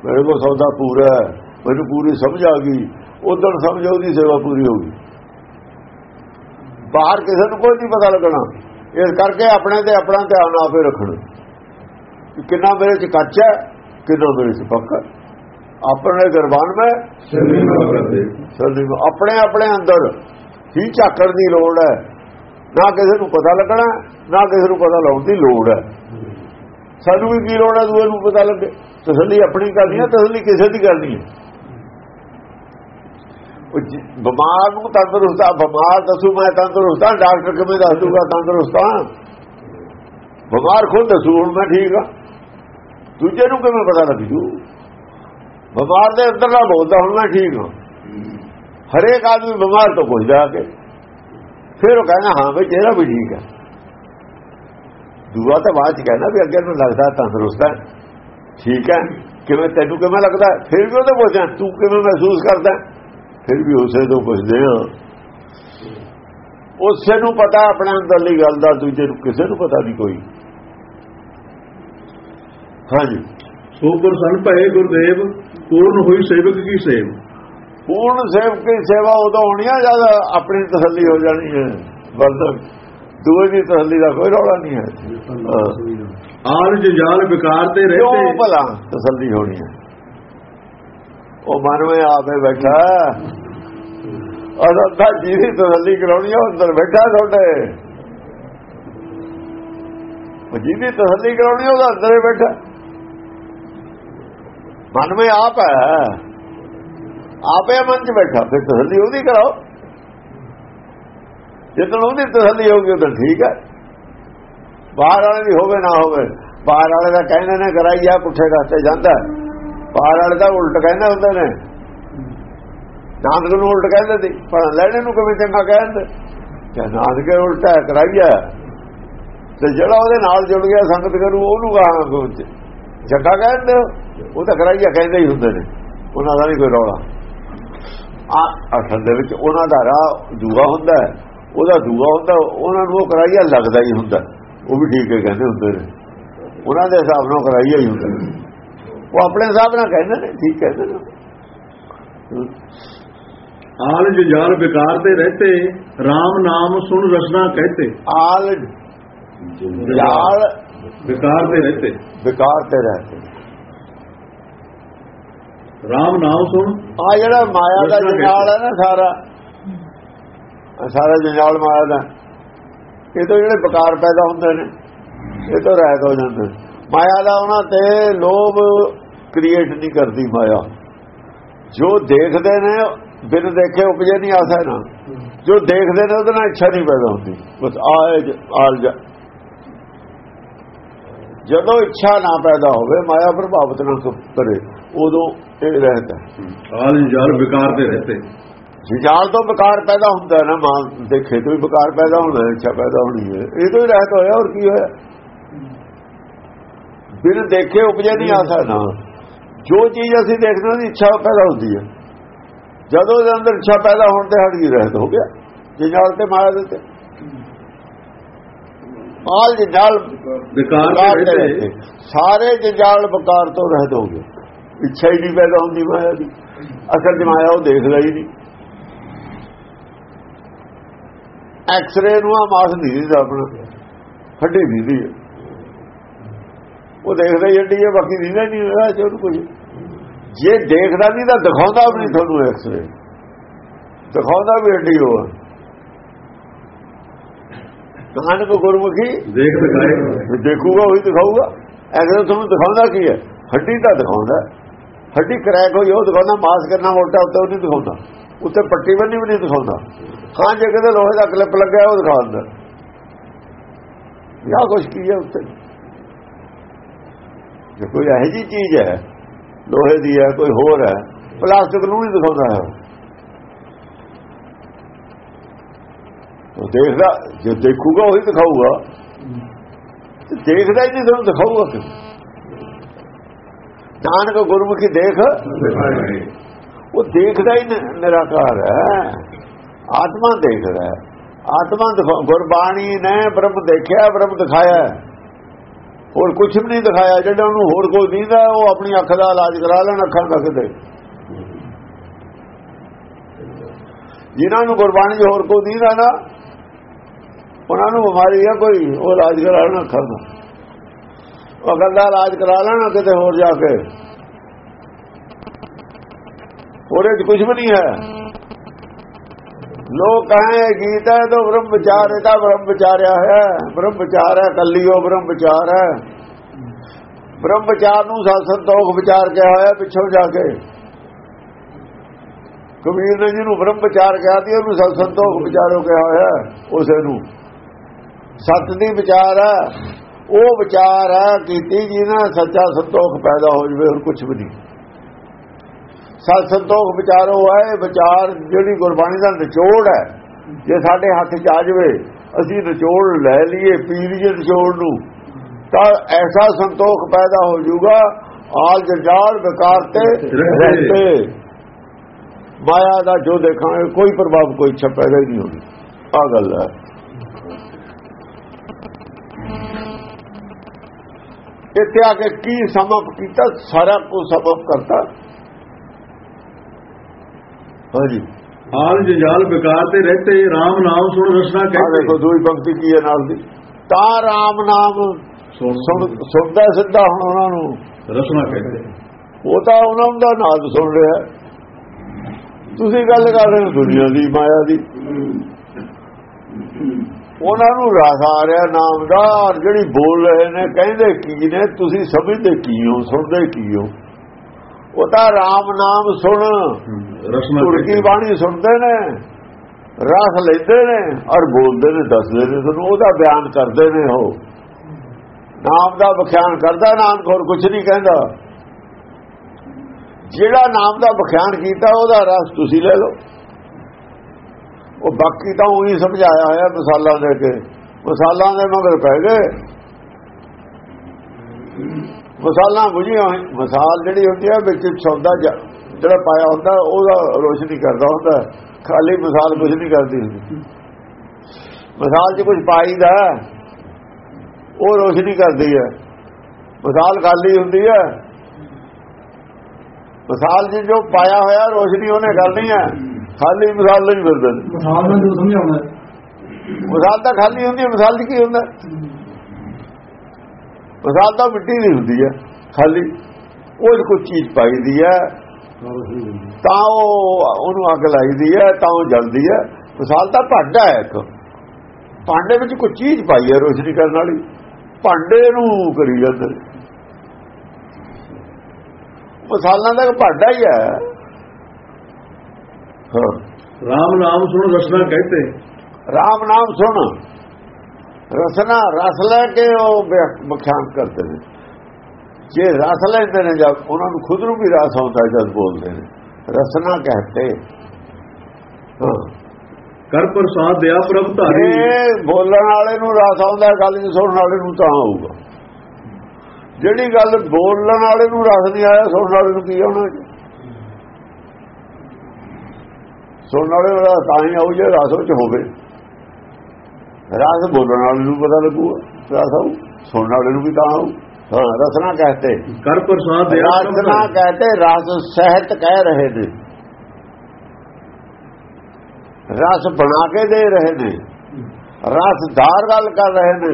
ਮੇਰੇ ਕੋਲ ਸੌਦਾ ਪੂਰਾ ਹੈ ਮੈਨੂੰ ਪੂਰੀ ਸਮਝ ਆ ਗਈ ਉਦੋਂ ਸਮਝ ਉਹਦੀ ਸੇਵਾ ਪੂਰੀ ਹੋ ਗਈ। ਬਾਹਰ ਕਿਸੇ ਨੂੰ ਕੋਈ ਨਹੀਂ ਪਤਾ ਲੱਗਣਾ ਇਸ ਕਰਕੇ ਆਪਣੇ ਤੇ ਆਪਣਾ ਧਿਆਨ ਆਪੇ ਰੱਖਣਾ। ਕਿੰਨਾ ਮੇਰੇ ਚ ਕੱਚ ਹੈ ਕਿੰਨਾ ਮੇਰੇ ਚ ਪੱਕਾ। ਆਪਣੇ ਗਰਬਾਨ ਵਿੱਚ? ਸੰਗੀ ਨਾ ਕਰਦੇ। ਸਰਦੀ ਨੂੰ ਆਪਣੇ ਆਪਣੇ ਅੰਦਰ ਹੀ ਝਾਕਣ ਦੀ ਲੋੜ ਹੈ। ਨਾ ਕਿਸੇ ਨੂੰ ਪਤਾ ਲੱਗਣਾ ਨਾ ਕਿਸੇ ਨੂੰ ਪਤਾ ਲਾਉਣ ਦੀ ਲੋੜ ਹੈ। ਸਾਨੂੰ ਵੀ ਕੀ ਲੋੜ ਹੈ ਦੂਏ ਨੂੰ ਪਤਾ ਲੱਗੇ? ਤਸੱਲੀ ਆਪਣੀ ਕਰਨੀ ਹੈ ਤਸੱਲੀ ਕਿਸੇ ਦੀ ਕਰਨੀ ਹੈ। ਉਹ ਜਿ- ਬਿਮਾਰ ਨੂੰ ਤੰਦਰੁਸਤ ਆ ਬਿਮਾਰ ਦੱਸੂ ਮੈਂ ਤੰਦਰੁਸਤ ਹਾਂ ਡਾਕਟਰ ਕਿਵੇਂ ਦੱਸ ਦੂਗਾ ਤੰਦਰੁਸਤ ਹਾਂ ਬਿਮਾਰ ਖੁਦ ਦੱਸੂ ਹੁਣ ਮੈਂ ਠੀਕ ਹਾਂ ਦੂਜੇ ਨੂੰ ਕਿਵੇਂ ਪਤਾ ਲੱਗ ਜੂ ਬਿਮਾਰ ਦੇ ਅੰਦਰ ਨਾ ਬੋਲਦਾ ਹੁਣ ਮੈਂ ਠੀਕ ਹਾਂ। ਹਰੇਕ ਆਦਮੀ ਬਿਮਾਰ ਤੋਂ ਪੁੱਛਦਾ ਕੇ। ਫਿਰ ਉਹ ਕਹਿੰਦਾ, ਹਾਂ ਵੀ ਤੇਰਾ ਵੀ ਠੀਕ ਹੈ। ਦੂਆ ਤਾਂ ਬਾਅਦ ਚ ਕਹਿੰਦਾ ਵੀ ਅੱਗੇ ਨੂੰ ਲੱਗਦਾ ਤੰਦਰੁਸਤ ਹੈ। ਠੀਕ ਹੈ। ਕਿਵੇਂ ਤੈਨੂੰ ਕਿਵੇਂ ਲੱਗਦਾ? ਫਿਰ ਵੀ ਉਹਦੇ ਪੁੱਛਦਾ ਤੂੰ ਕਿਵੇਂ ਮਹਿਸੂਸ ਕਰਦਾ? ਫਿਰ ਵੀ ਉਸੇ ਤੋਂ ਪੁੱਛਦੇ ਆ ਉਸੇ ਨੂੰ ਪਤਾ ਆਪਣੇ ਅੰਦਰਲੀ ਗੱਲ ਦਾ, ਦੂਜੇ ਨੂੰ ਕਿਸੇ ਨੂੰ ਪਤਾ ਨਹੀਂ ਕੋਈ। ਹਾਂਜੀ। ਸੂਪਰ ਸੰਗ ਭਏ ਗੁਰਦੇਵ ਪੂਰਨ ਹੋਈ ਸੇਵਕ ਕੀ ਸੇਵ? ਪੂਰਨ ਸੇਵਕ ਦੀ ਸੇਵਾ ਉਦੋਂ ਹੋਣੀ ਆ ਜਦ ਆਪਣੀ ਤਸੱਲੀ ਹੋ ਜਾਣੀ ਹੈ। ਬਸ ਦੂਏ ਦੀ ਤਸੱਲੀ ਦਾ ਕੋਈ ਰੌਲਾ ਨਹੀਂ ਹੈ। ਹਾਂ। ਆਲ ਜਜਾਲ ਵਿਕਾਰ ਤੇ ਰਹਤੇ ਭਲਾ ਤਸੱਲੀ ਹੋਣੀ ਹੈ? ਉਹ ਮਨ ਵਿੱਚ ਆਪੇ ਬੈਠਾ ਅਸਾਂ ਤਾਂ ਜਿਹਦੀ ਤਸੱਲੀ ਕਰਾਉਣੀ ਆ ਉਹ ਅੰਦਰ ਬੈਠਾ ਤੁਹਾਡੇ। ਉਹ ਜਿਹਦੀ ਤਸੱਲੀ ਕਰਾਉਣੀ ਆ, ਉਹਦਾ ਅੰਦਰ ਬੈਠਾ ਮਨ ਵਿੱਚ ਆਪ ਹੈ। ਆਪੇ ਮਨ 'ਚ ਬੈਠਾ, ਫਿਰ ਤਸੱਲੀ ਉਹਦੀ ਕਰਾਓ। ਜਦੋਂ ਉਹਦੀ ਤਸੱਲੀ ਹੋਊਗੀ, ਉਦੋਂ ਠੀਕ ਹੈ। ਬਾਹਰ ਵਾਲੇ ਦੀ ਹੋਵੇ, ਨਾ ਹੋਵੇ। ਬਾਹਰ ਵਾਲੇ ਦਾ ਕਹਿੰਦੇ ਨੇ, ਕਰਾਈ ਆ, ਪੁੱਠੇ ਰਸਤੇ ਜਾਂਦਾ ਬਾਹਰ ਵਾਲੇ ਦਾ ਉਲਟ ਕਹਿੰਦੇ ਹੁੰਦੇ ਨੇ। ਨਾਨਕ ਨੂੰ ਉਲਟ ਕਹਿੰਦੇ ਸੀ ਪਰ ਲੈਣੇ ਨੂੰ ਕਿਵੇਂ ਚੰਗਾ ਕਹਿੰਦੇ? ਕਿ ਨਾਨਕ ਉਲਟਾ ਕਰਾਈਆ ਤੇ ਜਿਹੜਾ ਉਹਦੇ ਨਾਲ ਜੁੜ ਗਿਆ, ਸੰਗਤ ਕਰੂ, ਉਹਨੂੰ ਕਹਾਂ ਕੋਚ ਜੱਗਾ ਕਹਿੰਦੇ ਉਹ ਤਾਂ ਕਰਾਈਆ ਕਹਿੰਦੇ ਹੀ ਹੁੰਦੇ ਨੇ। ਉਹਨਾਂ ਦਾ ਨਹੀਂ ਕੋਈ ਰੌਲਾ। ਆ ਅਸਲ ਦੇ ਵਿੱਚ ਉਹਨਾਂ ਦਾ ਰਾਹ ਦੂਆ ਹੁੰਦਾ ਉਹਦਾ ਦੂਆ ਹੁੰਦਾ ਉਹਨਾਂ ਨੂੰ ਉਹ ਕਰਾਈਆ ਲੱਗਦਾ ਹੀ ਹੁੰਦਾ। ਉਹ ਵੀ ਠੀਕ ਹੈ ਕਹਿੰਦੇ ਹੁੰਦੇ ਨੇ। ਉਹਨਾਂ ਦੇ ਹਿਸਾਬ ਨਾਲ ਕਰਾਈਆ ਹੀ ਹੁੰਦਾ। ਉਹ ਆਪਣੇ ਹਿਸਾਬ ਨਾਲ ਕਹਿੰਦੇ ਨੇ ਠੀਕ ਕਹਿੰਦੇ ਨੇ। ਆਲ ਜਜਾਲ ਵਿਕਾਰ ਤੇ ਰਹਤੇ RAM ਨਾਮ ਸੁਣ ਰਸਨਾ ਕਹਤੇ। ਆਲ ਜਾਲ ਵਿਕਾਰ ਤੇ ਰਹਤੇ। ਵਿਕਾਰ ਤੇ ਰਹਤੇ। RAM ਨਾਮ ਸੁਣ। ਆ ਜਿਹੜਾ ਮਾਇਆ ਦਾ ਜੰਜਾਲ ਹੈ ਨਾ ਸਾਰਾ ਸਾਰਾ ਜੰਜਾਲ ਮਾਇਆ ਦਾ ਇਹ ਤੋਂ ਜਿਹੜੇ ਵਿਕਾਰ ਪੈਦਾ ਹੁੰਦੇ ਨੇ ਇਹ ਤੋਂ ਰਹਿਤ ਹੋ ਜਾਂਦੇ। ਮਾਇਆ ਦਾ ਉਹਨਾਂ ਤੇ ਲੋਭ ਕ੍ਰੀਏਟ ਨਹੀਂ ਕਰਦੀ ਮਾਇਆ। ਜੋ ਦੇਖਦੇ ਨੇ ਬਿਨ ਦੇਖੇ ਉਪਜੇ ਨਹੀਂ ਆਸਾ ਨਾ। ਜੋ ਦੇਖਦੇ ਨੇ ਉਹਦੇ ਨਾਲ ਇੱਛਾ ਨਹੀਂ ਪੈਦਾ ਹੁੰਦੀ। ਬਸ ਆਏ ਆਲ ਜਾ ਜਦੋਂ ਇੱਛਾ ਨਾ ਪੈਦਾ ਹੋਵੇ ਮਾਇਆ ਪ੍ਰਭਾਵਿਤ ਨਾ ਕਰੇ ਉਦੋਂ ਇਹ ਰਹਿਤ ਹੈ? ਆਲ ਜਜਾਲ ਵਿਕਾਰ ਤੇ ਰਹਤੇ। ਜਿਜਾਲ ਤੋਂ ਵਿਕਾਰ ਪੈਦਾ ਹੁੰਦਾ ਨਾ ਮਾਂ ਦੇਖੇ ਤੋਂ ਹੀ ਵਿਕਾਰ ਪੈਦਾ ਹੋਣਾ ਹੈ, ਇੱਛਾ ਪੈਦਾ ਹੋਣੀ ਹੈ। ਇਹ ਤੋਂ ਹੀ ਰਹਿਤ ਹੋਇਆ ਹੋਰ ਕੀ ਹੋਇਆ? ਬਿਨ ਦੇਖੇ ਉਪਜੇ ਨਹੀਂ ਆ ਸਕਦਾ। ਜੋ ਚੀਜ਼ ਅਸੀਂ ਦੇਖਦੇ ਹਾਂ ਦੀ ਇੱਛਾ ਪੈਦਾ ਹੁੰਦੀ ਹੈ। ਜਦੋਂ ਉਹਦੇ ਅੰਦਰ ਇੱਛਾ ਪੈਦਾ ਹੋਣ ਤੇ ਹਟ ਗਈ ਰਹਿਤ ਹੋ ਗਿਆ। ਜਿਜਾਲ ਤੇ ਮਾਇਆ ਦੇ ਤੇ ਆਲ ਜਿਜਾਲ ਵਿਕਾਰ। ਸਾਰੇ ਜੰਜਾਲ ਵਿਕਾਰ ਤੋਂ ਰਹਿਤ ਹੋ ਗਏ। ਇੱਛਾ ਹੀ ਨਹੀਂ ਪੈਦਾ ਹੁੰਦੀ ਮਾਇਆ ਦੀ। ਅਸਲ ਚ ਮਾਇਆ ਉਹ ਦੇਖਦਾ ਹੀ ਨਹੀਂ। ਐਕਸ-ਰੇ ਨੂੰ ਆ ਮਾਸ ਨਹੀਂ ਦਿਸਦਾ ਆਪਣਾ। ਹੱਡੀ ਦਿਸਦੀ ਹੈ ਉਹ ਦੇਖਦਾ ਹੀ ਹੱਡੀ ਹੈ ਬਾਕੀ ਦਿਸਦਾ ਹੀ ਨਹੀਂ ਹੋਇਆ ਜੋ ਕੁਝ ਜੇ ਦੇਖਦਾ ਨਹੀਂ ਤਾਂ ਦਿਖਾਉਂਦਾ ਵੀ ਨਹੀਂ ਤੁਹਾਨੂੰ ਐਕਸ-ਰੇ ਦਿਖਾਉਂਦਾ ਵੀ ਹੱਡੀ ਹੋਆ ਨਾਨਕ ਗੁਰਮੁਖੀ? ਦੇਖ ਦਿਖਾਏ ਦੇਖੂਗਾ ਉਹੀ ਦਿਖਾਊਗਾ। ਐਵੇਂ ਤੁਹਾਨੂੰ ਦਿਖਾਉਂਦਾ ਕੀ ਹੈ ਹੱਡੀ ਤਾਂ ਦਿਖਾਉਂਦਾ। ਹੱਡੀ ਕਰੈਕ ਹੋਈ, ਉਹ ਦਿਖਾਉਣਾ ਮਾਸ ਕਰਨਾ ਮੋਟਾ ਉੱਤੇ ਉਹ ਨਹੀਂ ਦਿਖਾਉਂਦਾ। ਉੱਤੇ ਪੱਟੀ ਬੰਨੀ ਵੀ ਨਹੀਂ ਦਿਖਾਉਂਦਾ। ਹਾਂ, ਜੇ ਕਿਤੇ ਲੋਹੇ ਦਾ ਕਲਿੱਪ ਲੱਗਿਆ, ਉਹ ਦਿਖਾ ਦਿੰਦਾ। ਯਾ ਕੁਛ ਕੀ ਹੈ ਉੱਤੇ? ਜੇ ਕੋਈ ਇਹੋ ਜੀ ਚੀਜ਼ ਹੈ, ਲੋਹੇ ਦੀ ਹੈ, ਕੋਈ ਹੋਰ ਹੈ, ਪਲਾਸਟਿਕ ਨੂੰ ਨਹੀਂ ਦਿਖਾਉਂਦਾ ਹੈ। ਉਹ ਦੇਖਦਾ, ਜੇ ਦੇਖੂਗਾ, ਉਹੀ ਦਿਖਾਊਗਾ। ਤੇ ਦੇਖਦਾ ਹੀ ਨਹੀਂ ਤੁਹਾਨੂੰ ਦਿਖਾਊਗਾ ਕਿ ਨਾਨਕ ਗੁਰਮੁਖੀ ਦੇਖ। ਉਹ ਦੇਖਦਾ ਹੀ ਨ- ਨਿਰਾਕਾਰ ਹੈ। ਆਤਮਾ ਦੇਖਦਾ ਹੈ। ਆਤਮਾ ਦਿਖਾ- ਗੁਰਬਾਣੀ ਨੇ ਬ੍ਰਹਮ ਦੇਖਿਆ, ਬ੍ਰਹਮ ਦਿਖਾਇਆ ਹੋਰ ਕੁਝ ਵੀ ਨਹੀਂ ਦਿਖਾਇਆ। ਜਿਹੜਾ ਉਹਨੂੰ ਹੋਰ ਕੋਈ ਦੀਂਦਾ, ਉਹ ਆਪਣੀ ਅੱਖ ਦਾ ਇਲਾਜ ਕਰਾ ਲੈਣ ਅੱਖਾਂ ਦਾ ਕਿਤੇ ਜਿਨ੍ਹਾਂ ਨੂੰ ਗੁਰਬਾਣੀ 'ਚ ਹੋਰ ਕੋਈ ਦੀਂਦਾ ਨਾ, ਉਹਨਾਂ ਨੂੰ ਬਿਮਾਰੀ ਆ ਕੋਈ, ਉਹ ਇਲਾਜ ਕਰਾ ਲੈਣ ਅੱਖਾਂ ਦਾ ਉਹ ਦਾ ਇਲਾਜ ਕਰਾ ਲੈਣਾ ਕਿਤੇ ਹੋਰ ਜਾ ਕੇ। ਉਹਦੇ 'ਚ ਕੁਝ ਵੀ ਨਹੀਂ ਹੈ। ਲੋਕ ਕਹੇ, ਗੀਤਾ ਹੈ ਬ੍ਰਹਮ ਵਿਚਾਰ ਹੈ ਬ੍ਰਹਮ ਵਿਚਾਰਿਆ ਹੈ। ਬ੍ਰਹਮ ਵਿਚਾਰ ਹੈ ਕੱਲੀਓ ਬ੍ਰਹਮ ਵਿਚਾਰ ਹੈ। ਬ੍ਰਹਮ ਵਿਚਾਰ ਨੂੰ ਸਤ ਸੰਤੋਖ ਵਿਚਾਰ ਕਿਹਾ ਹੋਇਆ ਪਿੱਛੋਂ ਜਾ ਕੇ। ਕਬੀਰ ਨੇ ਜਿਹਨੂੰ ਬ੍ਰਹਮ ਵਿਚਾਰ ਕਿਹਾ ਸੀ, ਉਹਨੂੰ ਸਤ ਸੰਤੋਖ ਵਿਚਾਰੋ ਕਿਹਾ ਹੋਇਆ ਉਸੇ ਨੂੰ। ਸਤ ਦੀ ਵਿਚਾਰ ਹੈ। ਉਹ ਵਿਚਾਰ ਹੈ ਕੀਤੀ ਜਿਹਨਾਂ ਸੱਚਾ ਸੰਤੋਖ ਪੈਦਾ ਹੋ ਜਵੇ, ਹੋਰ ਕੁਝ ਵੀ ਨਹੀਂ। ਸੱਚ ਸੰਤੋਖ ਵਿਚਾਰੋ ਹੈ ਵਿਚਾਰ ਜਿਹੜੀ ਗੁਰਬਾਣੀ ਦਾ ਨਿਚੋੜ ਹੈ, ਜੇ ਸਾਡੇ ਹੱਥ 'ਚ ਆ ਜਵੇ, ਅਸੀਂ ਨਿਚੋੜ ਲੈ ਲਈਏ, ਪੀ ਲਈਏ ਨਿਚੋੜ ਨੂੰ, ਤਾਂ ਐਸਾ ਸੰਤੋਖ ਪੈਦਾ ਹੋ ਜਾਊਗਾ, ਆਲ ਜੰਜਾਲ ਵਿਕਾਰ ਤੇ ਰਹਿਤੇ ਮਾਇਆ ਦਾ ਜੋ ਦੇਖਾਂਗੇ, ਕੋਈ ਪ੍ਰਭਾਵ, ਕੋਈ ਇੱਛਾ ਪੈਦਾ ਹੀ ਨਹੀਂ ਹੋਣੀ। ਆ ਗੱਲ ਹੈ। ਇੱਥੇ ਆ ਕੇ ਕੀ ਸਬਬ ਕੀਤਾ ਸਾਰਾ ਕੁਝ ਸਬਬ ਕਰਤਾ। ਹਾਂਜੀ ਆਲ ਜੰਜਾਲ ਵਿਕਾਰ ਤੇ ਰਹਤੇ RAM ਨਾਮ ਸੁਣ ਰਸਨਾ ਆ ਦੇਖੋ ਦੂਈ ਪੰਕਤੀ ਕੀ ਹੈ ਨਾਲ ਦੀ। ਤਾਂ ਰਾਮ ਨਾਮ ਸੁਣ ਸੁਣ ਸੁਣਦਾ ਸਿੱਧਾ ਹੁਣ ਉਹਨਾਂ ਨੂੰ। ਰਸਨਾ ਕਹਤੇ ਉਹ ਤਾਂ ਉਹਨਾਂ ਦਾ ਨਾਦ ਸੁਣ ਰਿਹਾ ਤੁਸੀਂ ਗੱਲ ਕਰ ਰਹੇ ਹੋ ਦੁਨੀਆ ਦੀ ਮਾਇਆ ਦੀ। ਉਹਨਾਂ ਨੂੰ ਰਸ ਆ ਰਿਹਾ ਨਾਮ ਦਾ ਜਿਹੜੀ ਬੋਲ ਰਹੇ ਨੇ ਕਹਿੰਦੇ ਕੀ ਨੇ ਤੁਸੀਂ ਸਮਝਦੇ ਕੀ ਹੋ ਸੁਣਦੇ ਕੀ ਹੋ? ਉਹ ਤਾਂ ਰਾਮ ਨਾਮ ਸੁਣ ਤੁਰਕੀ ਬਾਣੀ ਸੁਣਦੇ ਨੇ ਰਸ ਲੈਂਦੇ ਨੇ ਔਰ ਬੋਲਦੇ ਨੇ ਦੱਸਦੇ ਨੇ ਤੁਹਾਨੂੰ ਉਹਦਾ ਬਿਆਨ ਕਰਦੇ ਨੇ ਉਹ। ਨਾਮ ਦਾ ਵਿਖਿਆਨ ਕਰਦਾ ਨਾਮ ਹੋਰ ਕੁਝ ਨਹੀਂ ਕਹਿੰਦਾ। ਜਿਹੜਾ ਨਾਮ ਦਾ ਵਿਖਿਆਨ ਕੀਤਾ ਉਹਦਾ ਰਸ ਤੁਸੀਂ ਲੈ ਲਓ। ਉਹ ਬਾਕੀ ਤਾਂ ਉਹੀ ਸਮਝਾਇਆ ਹੋਇਆ ਮਿਸਾਲਾਂ ਦੇ ਕੇ। ਮਿਸਾਲਾਂ ਦੇ ਮਗਰ ਪੈ ਗਏ। ਮਿਸਾਲਾਂ ਬੁਝੀਆਂ ਹੋਈ ਮਿਸਾਲ ਜਿਹੜੀ ਹੁੰਦੀ ਹੈ ਵਿੱਚ ਸੌਦਾ ਜਿਹੜਾ ਪਾਇਆ ਹੁੰਦਾ, ਉਹਦਾ ਰੋਸ਼ਨੀ ਕਰਦਾ ਹੁੰਦਾ। ਖਾਲੀ ਮਸਾਲ ਕੁਝ ਨਹੀਂ ਕਰਦੀ ਹੁੰਦੀ। ਮਸਾਲ 'ਚ ਕੁਝ ਪਾਈਦਾ ਉਹ ਰੋਸ਼ਨੀ ਕਰਦੀ ਹੈ। ਮਸਾਲ ਖਾਲੀ ਹੁੰਦੀ ਹੈ। ਮਸਾਲ 'ਚ ਜੋ ਪਾਇਆ ਹੋਇਆ ਰੋਸ਼ਨੀ ਉਹਨੇ ਕਰਨੀ ਹੈ। ਖਾਲੀ ਮਿਸਾਲ ਨਹੀਂ ਮਿਲਦੀ ਮਿਸਾਲ ਸਮਝਾਉਣਾ ਤਾਂ ਖਾਲੀ ਹੁੰਦੀ ਹੈ ਮਿਸਾਲ ਕੀ ਹੁੰਦਾ? ਮਿਸਾਲ ਤਾਂ ਮਿੱਟੀ ਦੀ ਹੁੰਦੀ ਹੈ ਖਾਲੀ। ਉਹ ਕੋਈ ਚੀਜ਼ ਪਾਈ ਦੀ ਹੈ ਤਾਂ ਉਹ ਉਹਨੂੰ ਅੱਗ ਲਾਈਦੀ ਹੈ ਤਾਂ ਉਹ ਜਲਦੀ ਹੈ। ਮਿਸਾਲ ਤਾਂ ਭਾਂਡਾ ਹੈ ਇੱਕ। ਭਾਂਡੇ ਵਿੱਚ ਕੋਈ ਚੀਜ਼ ਪਾਈ ਹੈ ਰੋਸ਼ਨੀ ਕਰਨ ਵਾਲੀ। ਭਾਂਡੇ ਨੂੰ ਕਰੀ ਜਾਂਦੇ। ਮਿਸਾਲਾਂ ਦਾ ਭਾਂਡਾ ਹੀ ਹੈ। ਹਾਂ। RAM ਨਾਮ ਸੁਣ ਰਸਨਾ ਕਹਤੇ ਰਾਮ ਨਾਮ ਸੁਣ। ਰਸਨਾ ਰਸ ਲੈ ਕੇ ਉਹ ਵਿਖਿਆਨ ਕਰਦੇ ਨੇ। ਜੇ ਰਸ ਲੈਂਦੇ ਨੇ ਜਦ ਉਹਨਾਂ ਨੂੰ ਖੁਦ ਨੂੰ ਵੀ ਰਸ ਆਉਂਦਾ ਜਦ ਬੋਲਦੇ ਨੇ। ਰਸਨਾ ਕਹਤੇ। ਕਰ ਪ੍ਰਸਾਦ ਦਿਆ ਪ੍ਰਭ ਧਾਰੀ। ਬੋਲਣ ਵਾਲੇ ਨੂੰ ਰਸ ਆਉਂਦਾ ਗੱਲ ਜੇ ਸੁਣਨ ਵਾਲੇ ਨੂੰ ਤਾਂ ਆਊਗਾ। ਜਿਹੜੀ ਗੱਲ ਬੋਲਣ ਵਾਲੇ ਨੂੰ ਰਸ ਨਹੀਂ ਆਇਆ ਸੁਣਨ ਵਾਲੇ ਨੂੰ ਕੀ ਆਉਣਾ ਸੁਣਨ ਵਾਲੇ ਰਸ ਤਾਂ ਹੀ ਆਉ ਜੇ ਰਸ ਉਹ ਚ ਹੋਵੇ। ਰਸ ਬੋਲਣ ਵਾਲੇ ਨੂੰ ਪਤਾ ਲੱਗੂਗਾ ਰਸ ਆਉ ਸੁਣਨ ਵਾਲੇ ਨੂੰ ਵੀ ਤਾਂ ਆਉ ਹਾਂ ਰਸਨਾ ਕਹਤੇ ਕਰ ਪ੍ਰਸਾਦ ਰਸਨਾ ਕਹਤੇ ਰਸ ਸਹਿਤ ਕਹਿ ਰਹੇ ਨੇ। ਰਸ ਬਣਾ ਕੇ ਦੇ ਰਹੇ ਨੇ। ਰਸਦਾਰ ਗੱਲ ਕਰ ਰਹੇ ਨੇ।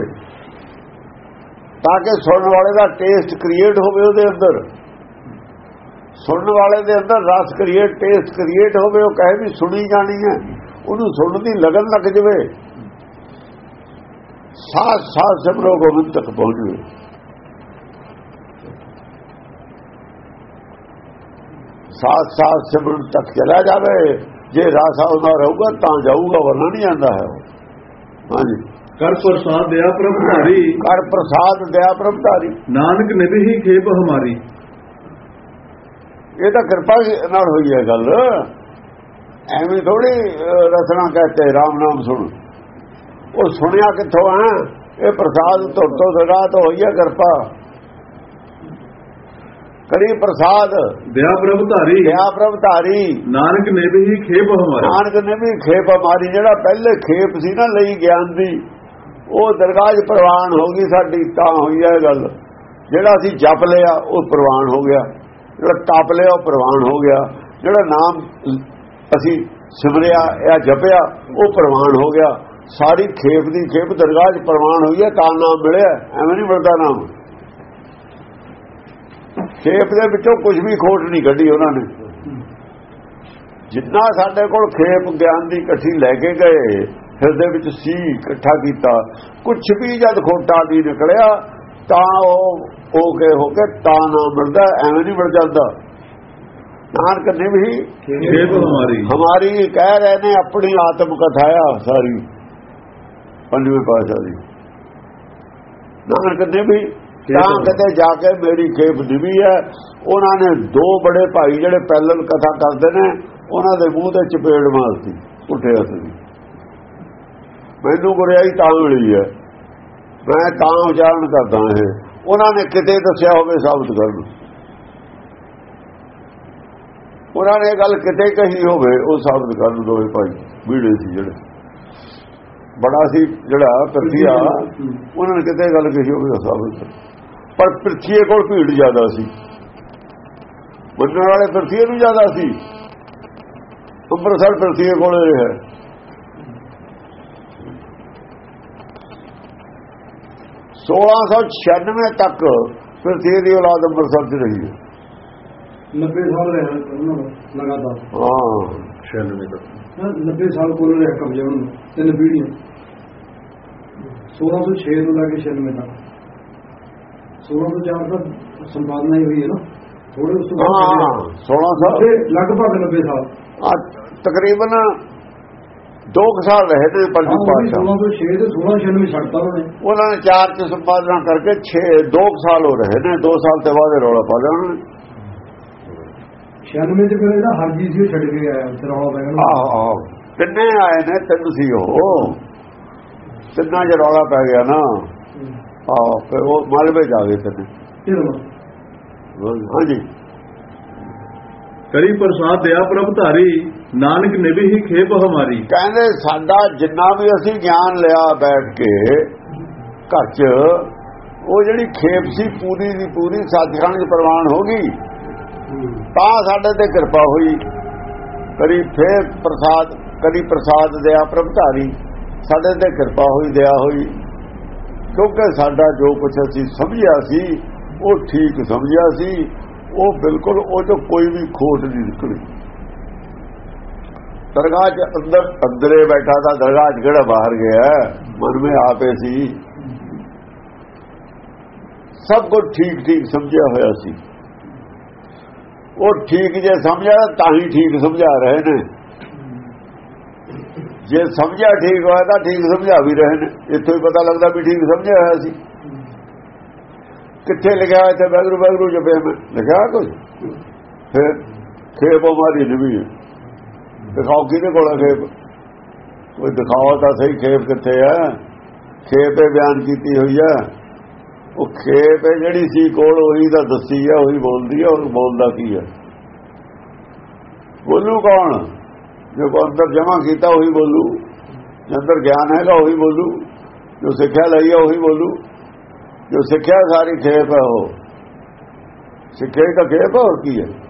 ਤਾਂ ਕਿ ਸੁਣਨ ਵਾਲੇ ਦਾ ਟੇਸਟ ਕ੍ਰੀਏਟ ਹੋਵੇ ਉਹਦੇ ਅੰਦਰ। ਸੁਣਨ ਵਾਲੇ ਦੇ ਅੰਦਰ ਰਸ ਕ੍ਰੀਏਟ ਟੇਸਟ ਕ੍ਰੀਏਟ ਹੋਵੇ ਉਹ ਕਹੇ ਵੀ ਸੁਣੀ ਜਾਣੀ ਹੈ ਉਹਨੂੰ ਸੁਣਨ ਦੀ ਲਗਨ ਲੱਗ ਜਵੇ। ਸਾਥ ਸਾਥ ਸਿਮਰੋ ਗੋਬਿੰਦ ਤੱਕ ਪਹੁੰਚ ਸਾਥ ਸਾਥ ਸਿਮਰਨ ਤੱਕ ਚਲਾ ਜਾਵੇ ਜੇ ਰਸ ਆਉਂਦਾ ਰਹੂਗਾ ਤਾਂ ਜਾਊਗਾ ਵਰਨਾ ਨਹੀਂ ਆਂਦਾ ਹੈ। ਹਾਂਜੀ। ਕਰ ਪ੍ਰਸਾਦ ਦਿਆ ਪ੍ਰਭ ਧਾਰੀ। ਕਰ ਪ੍ਰਸਾਦ ਦਇਆ ਪ੍ਰਭਧਾਰੀ ਨਾਨਕ ਨਿਭੀ ਖੇਪ ਹਮਾਰੀ। ਇਹ ਤਾਂ ਕਿਰਪਾ ਨਾਲ ਹੋਈ ਹੈ ਗੱਲ। ਐਵੇਂ ਥੋੜੀ ਰਸਨਾ ਕਹਤੇ ਰਾਮ ਨਾਮ ਸੁਣ। ਉਹ ਸੁਣਿਆ ਕਿੱਥੋਂ ਆ? ਇਹ ਪ੍ਰਸਾਦ ਤੋਂ ਤੋਂ ਸਦਾ ਤੋਂ ਹੋਈ ਹੈ ਕਿਰਪਾ। ਕਰੀ ਪ੍ਰਸਾਦ। ਦਿਆ ਪ੍ਰਭ ਧਾਰੀ। ਦਇਆ ਪ੍ਰਭਧਾਰੀ ਨਾਨਕ ਨਿਭੀ ਖੇਪ ਹਮਾਰੀ। ਨਾਨਕ ਨੇ ਵੀ ਖੇਪ ਮਾਰੀ ਜਿਹੜਾ ਪਹਿਲੇ ਖੇਪ ਸੀ ਨਾ ਲਈ ਗਿਆਨ ਦੀ ਉਹ ਦਰਗਾਹ ਪ੍ਰਵਾਨ ਹੋ ਗਈ ਸਾਡੀ ਤਾਂ ਹੋਈ ਹੈ ਗੱਲ। ਜਿਹੜਾ ਅਸੀਂ ਜਪ ਲਿਆ ਉਹ ਪ੍ਰਵਾਨ ਹੋ ਗਿਆ। ਜਿਹੜਾ ਤਪ ਲਿਆ ਉਹ ਪ੍ਰਵਾਨ ਹੋ ਗਿਆ। ਜਿਹੜਾ ਨਾਮ ਅਸੀਂ ਸਿਮਰਿਆ ਜਾਂ ਜਪਿਆ, ਉਹ ਪ੍ਰਵਾਨ ਹੋ ਗਿਆ। ਸਾਰੀ ਖੇਪ ਦੀ ਖੇਪ ਦਰਗਾਹ 'ਚ ਪ੍ਰਵਾਨ ਹੋਈ ਹੈ ਤਾਂ ਨਾਮ ਮਿਲਿਆ, ਐਵੇਂ ਨਹੀਂ ਮਿਲਦਾ ਨਾਮ। ਖੇਪ ਦੇ ਵਿੱਚੋਂ ਕੁਝ ਵੀ ਖੋਟ ਨਹੀਂ ਕੱਢੀ ਉਹਨਾਂ ਨੇ। ਜਿੰਨਾ ਸਾਡੇ ਕੋਲ ਖੇਪ ਗਿਆਨ ਦੀ ਇਕੱਠੀ ਲੈ ਕੇ ਗਏ, ਹਿਰਦੇ ਵਿੱਚ ਸੀ ਇਕੱਠਾ ਕੀਤਾ ਕੁਝ ਵੀ ਜਦ ਖੋਟਾ ਨਹੀਂ ਨਿਕਲਿਆ ਤਾਂ ਉਹ ਹੋ ਕੇ ਹੋ ਕੇ ਤਾਂ ਨਾ ਮਿਲਦਾ ਐਵੇਂ ਨਹੀਂ ਮਿਲ ਜਾਂਦਾ। ਨਾਨਕ ਨੇ ਵੀ ਖੇਪ ਹਮਾਰੀ। ਹਮਾਰੀ ਕਹਿ ਰਹੇ ਨੇ ਆਪਣੀ ਆਤਮ ਕਥਾਇਆ ਸਾਰੀ ਪੰਜਵੇਂ ਪਾਸ਼ਾ ਦੀ। ਨਾਨਕ ਨੇ ਵੀ ਤਾਂ ਕਿਤੇ ਜਾ ਕੇ ਮੇਰੀ ਖੇਪ ਦਿਵੀ ਹੈ। ਉਹਨਾਂ ਨੇ ਦੋ ਬੜੇ ਭਾਈ ਜਿਹੜੇ ਪੈਲਨ ਕਥਾ ਕਰਦੇ ਨੇ ਉਹਨਾਂ ਦੇ ਮੂੰਹ ਤੇ ਚਪੇੜ ਮਾਰਤੀ ਉੱਠੇ ਹੱਥ ਦੀ ਮੈਨੂੰ ਗੁਰਿਆਈ ਤਾਂ ਮਿਲੀ ਹੈ। ਮੈਂ ਤਾਂ ਉਚਾਰਨ ਕਰਦਾ ਇਹ। ਉਹਨਾਂ ਨੇ ਕਿਤੇ ਦੱਸਿਆ ਹੋਵੇ ਸਾਬਤ ਕਰਨ ਉਹਨਾਂ ਨੇ ਗੱਲ ਕਿਤੇ ਕਹੀ ਹੋਵੇ, ਉਹ ਸਾਬਤ ਕਰਨ ਦੋਵੇਂ ਭਾਈ ਵੀੜੇ ਸੀ ਜਿਹੜੇ। ਬੜਾ ਸੀ ਜਿਹੜਾ ਪ੍ਰਤੀਆ ਉਹਨਾਂ ਨੇ ਕਿਤੇ ਗੱਲ ਕਹੀ ਹੋਵੇ ਸਾਬਤ ਕਰ। ਪਰ ਪ੍ਰਤੀਏ ਕੋਲ ਭੀੜ ਜ਼ਿਆਦਾ ਸੀ। ਮੰਨਣ ਵਾਲੇ ਪ੍ਰਤੀਏ ਨੂੰ ਜ਼ਿਆਦਾ ਸੀ। ਅੰਮ੍ਰਿਤਸਰ ਪ੍ਰਤੀਏ ਕੋਲ ਹੈ। 1696 ਤੱਕ ਪ੍ਰਤੀਏ ਦੀ ਔਲਾਦ ਅੰਮ੍ਰਿਤਸਰ 'ਚ ਰਹੀ ਹੈ। 90 ਸਾਲ ਰਿਹਾ ਉਹਨਾਂ ਦਾ ਲਗਾਤਾਰ। ਹਾਂ। 96 ਤੱਕ। ਹਾਂ, 90 ਸਾਲ ਕੋਲ ਰਿਹਾ ਕਬਜ਼ਾ ਉਹਨਾਂ ਨੂੰ ਤਿੰਨ ਪੀੜ੍ਹੀਆਂ। 1606 ਤੋਂ ਲੈ ਕੇ 96 ਤੱਕ। 1604 ਤੱਕ ਸੰਪਾਦਨਾ ਹੀ ਹੋਈ ਹੈ ਨਾ। ਥੋੜੇ ਉਸ ਤੋਂ ਹਾਂ ਬਾਅਦ 16 ਸਾਲ ਤੇ ਲਗਭਗ 90 ਸਾਲ। ਆ ਤਕਰੀਬਨ 2 ਸਾਲ ਰਹੇ ਨੇ ਹਾਂ ਪੰਜੂ ਉਹ ਵੀ ਪਾਸ਼ਾ 1606 ਤੇ 1696 ਛੱਡਤਾ ਉਹਨੇ। ਨੇ ਚਾਰ ਚ ਸੰਪਾਦਨਾ ਕਰਕੇ 6 2 ਸਾਲ ਹੋ ਰਹੇ ਨੇ 2 ਸਾਲ ਤੇ ਬਾਅਦ ਰੌਲਾ ਪਾ ਲਿਆ ਉਹਨਾਂ ਨੇ। 96 ਚ ਫਿਰ ਇਹਦਾ ਹਾਜੀ ਸੀ ਉਹ ਛੱਡ ਕੇ ਆਇਆ ਉੱਥੇ ਰੌਲਾ ਪੈ ਗਿਆ। ਆਹੋ ਆਹੋ। ਤਿੰਨੇ ਆਏ ਨੇ ਤਿੰਨ ਸੀ ਉਹ। ਤਿੰਨਾਂ 'ਚ ਰੌਲਾ ਪੈ ਗਿਆ ਨਾ। ਆਹੋ ਫਿਰ ਉਹ ਮਲਬੇ ਜਾ ਗਏ ਤਿੰਨੇ। ਹਾਂਜੀ। ਕਰੀ ਪ੍ਰਸਾਦ ਦਿਆ ਪ੍ਰਭ ਧਾਰੀ। ਨਾਨਕ ਨਿਭੀ ਹੀ ਖੇਪ ਹਮਾਰੀ। ਕਹਿੰਦੇ ਸਾਡਾ ਜਿੰਨਾ ਵੀ ਅਸੀਂ ਗਿਆਨ ਲਿਆ ਬੈਠ ਕੇ, ਘਰ 'ਚ, ਉਹ ਜਿਹੜੀ ਖੇਪ ਸੀ ਪੂਰੀ ਦੀ ਪੂਰੀ ਸੱਚਖੰਡ 'ਚ ਪ੍ਰਵਾਨ ਹੋ ਗਈ। ਤਾਂ ਸਾਡੇ ਤੇ ਕਿਰਪਾ ਹੋਈ। ਕਰੀ ਫੇਰ ਪ੍ਰਸਾਦ ਕਰੀ ਪ੍ਰਸਾਦ ਦਿਆ ਪ੍ਰਭਧਾਰੀ ਸਾਡੇ ਤੇ ਕਿਰਪਾ ਹੋਈ, ਦਿਆ ਹੋਈ। ਕਿਉਂਕਿ ਸਾਡਾ ਜੋ ਕੁਝ ਅਸੀਂ ਸਮਝਿਆ ਸੀ, ਉਹ ਠੀਕ ਸਮਝਿਆ ਸੀ। ਉਹ ਬਿਲਕੁਲ, ਉਹ ਤੋਂ ਕੋਈ ਵੀ ਖੋਟ ਨਹੀਂ ਨਿਕਲੀ। ਦਰਗਾਹ 'ਚ ਅੰਦਰ ਅੰਦਰੇ ਬੈਠਾ ਤਾਂ ਦਰਗਾਹ 'ਚ ਕਿਹੜਾ ਬਾਹਰ ਗਿਆ ਮਨ ਵਿੱਚ ਆਪੇ ਸੀ ਸਭ ਕੁਝ ਠੀਕ ਠੀਕ ਸਮਝਿਆ ਹੋਇਆ ਸੀ ਉਹ ਠੀਕ ਜੇ ਸਮਝਿਆ ਤਾਂ ਹੀ ਠੀਕ ਸਮਝਾ ਰਹੇ ਨੇ ਜੇ ਸਮਝਿਆ ਠੀਕ ਹੋਇਆ ਤਾਂ ਠੀਕ ਸਮਝਾ ਵੀ ਰਹੇ ਨੇ ਇੱਥੋਂ ਹੀ ਪਤਾ ਲੱਗਦਾ ਵੀ ਠੀਕ ਸਮਝਿਆ ਹੋਇਆ ਸੀ ਕਿੱਥੇ ਲਿਖਿਆ ਹੋਇਆ ਇੱਥੇ ਬੈਗਰੂ ਬੈਗਰੂ ਜਪੇ ਮੈਂ ਲਿਖਿਆ ਕੁਝ ਫਿਰ ਖੇਪ ਮਾਰੀ ਨਵੀਂ ਦਿਖਾਓ ਕਿਹਦੇ ਕੋਲ ਹੈ ਖੇਪ? ਕੋਈ ਦਿਖਾਓ ਤਾਂ ਸਹੀ ਖੇਪ ਕਿੱਥੇ ਹੈ ਖੇਪ ਇਹ ਬਿਆਨ ਕੀਤੀ ਹੋਈ ਹੈ ਉਹ ਖੇਪ ਜਿਹੜੀ ਸੀ ਕੋਲ, ਉਹੀ ਦਾ ਦੱਸੀ ਹੈ ਉਹੀ ਬੋਲਦੀ ਹੈ ਉਹ ਬੋਲਦਾ ਕੀ ਹੈ ਬੋਲੂ ਕੌਣ? ਜੋ ਕੋ ਅੰਦਰ ਜਮਾ ਕੀਤਾ, ਉਹੀ ਬੋਲੂ। ਜੋ ਅੰਦਰ ਗਿਆਨ ਹੈਗਾ, ਉਹੀ ਬੋਲੂ। ਜੋ ਸਿੱਖਿਆ ਲਈ ਹੈ ਉਹੀ ਬੋਲੂ। ਜੋ ਸਿੱਖਿਆ ਸਾਰੀ ਖੇਪ ਹੈ ਉਹ। ਸਿੱਖਿਆ ਤਾਂ ਖੇਪ ਹੈ ਹੋਰ ਕੀ ਹੈ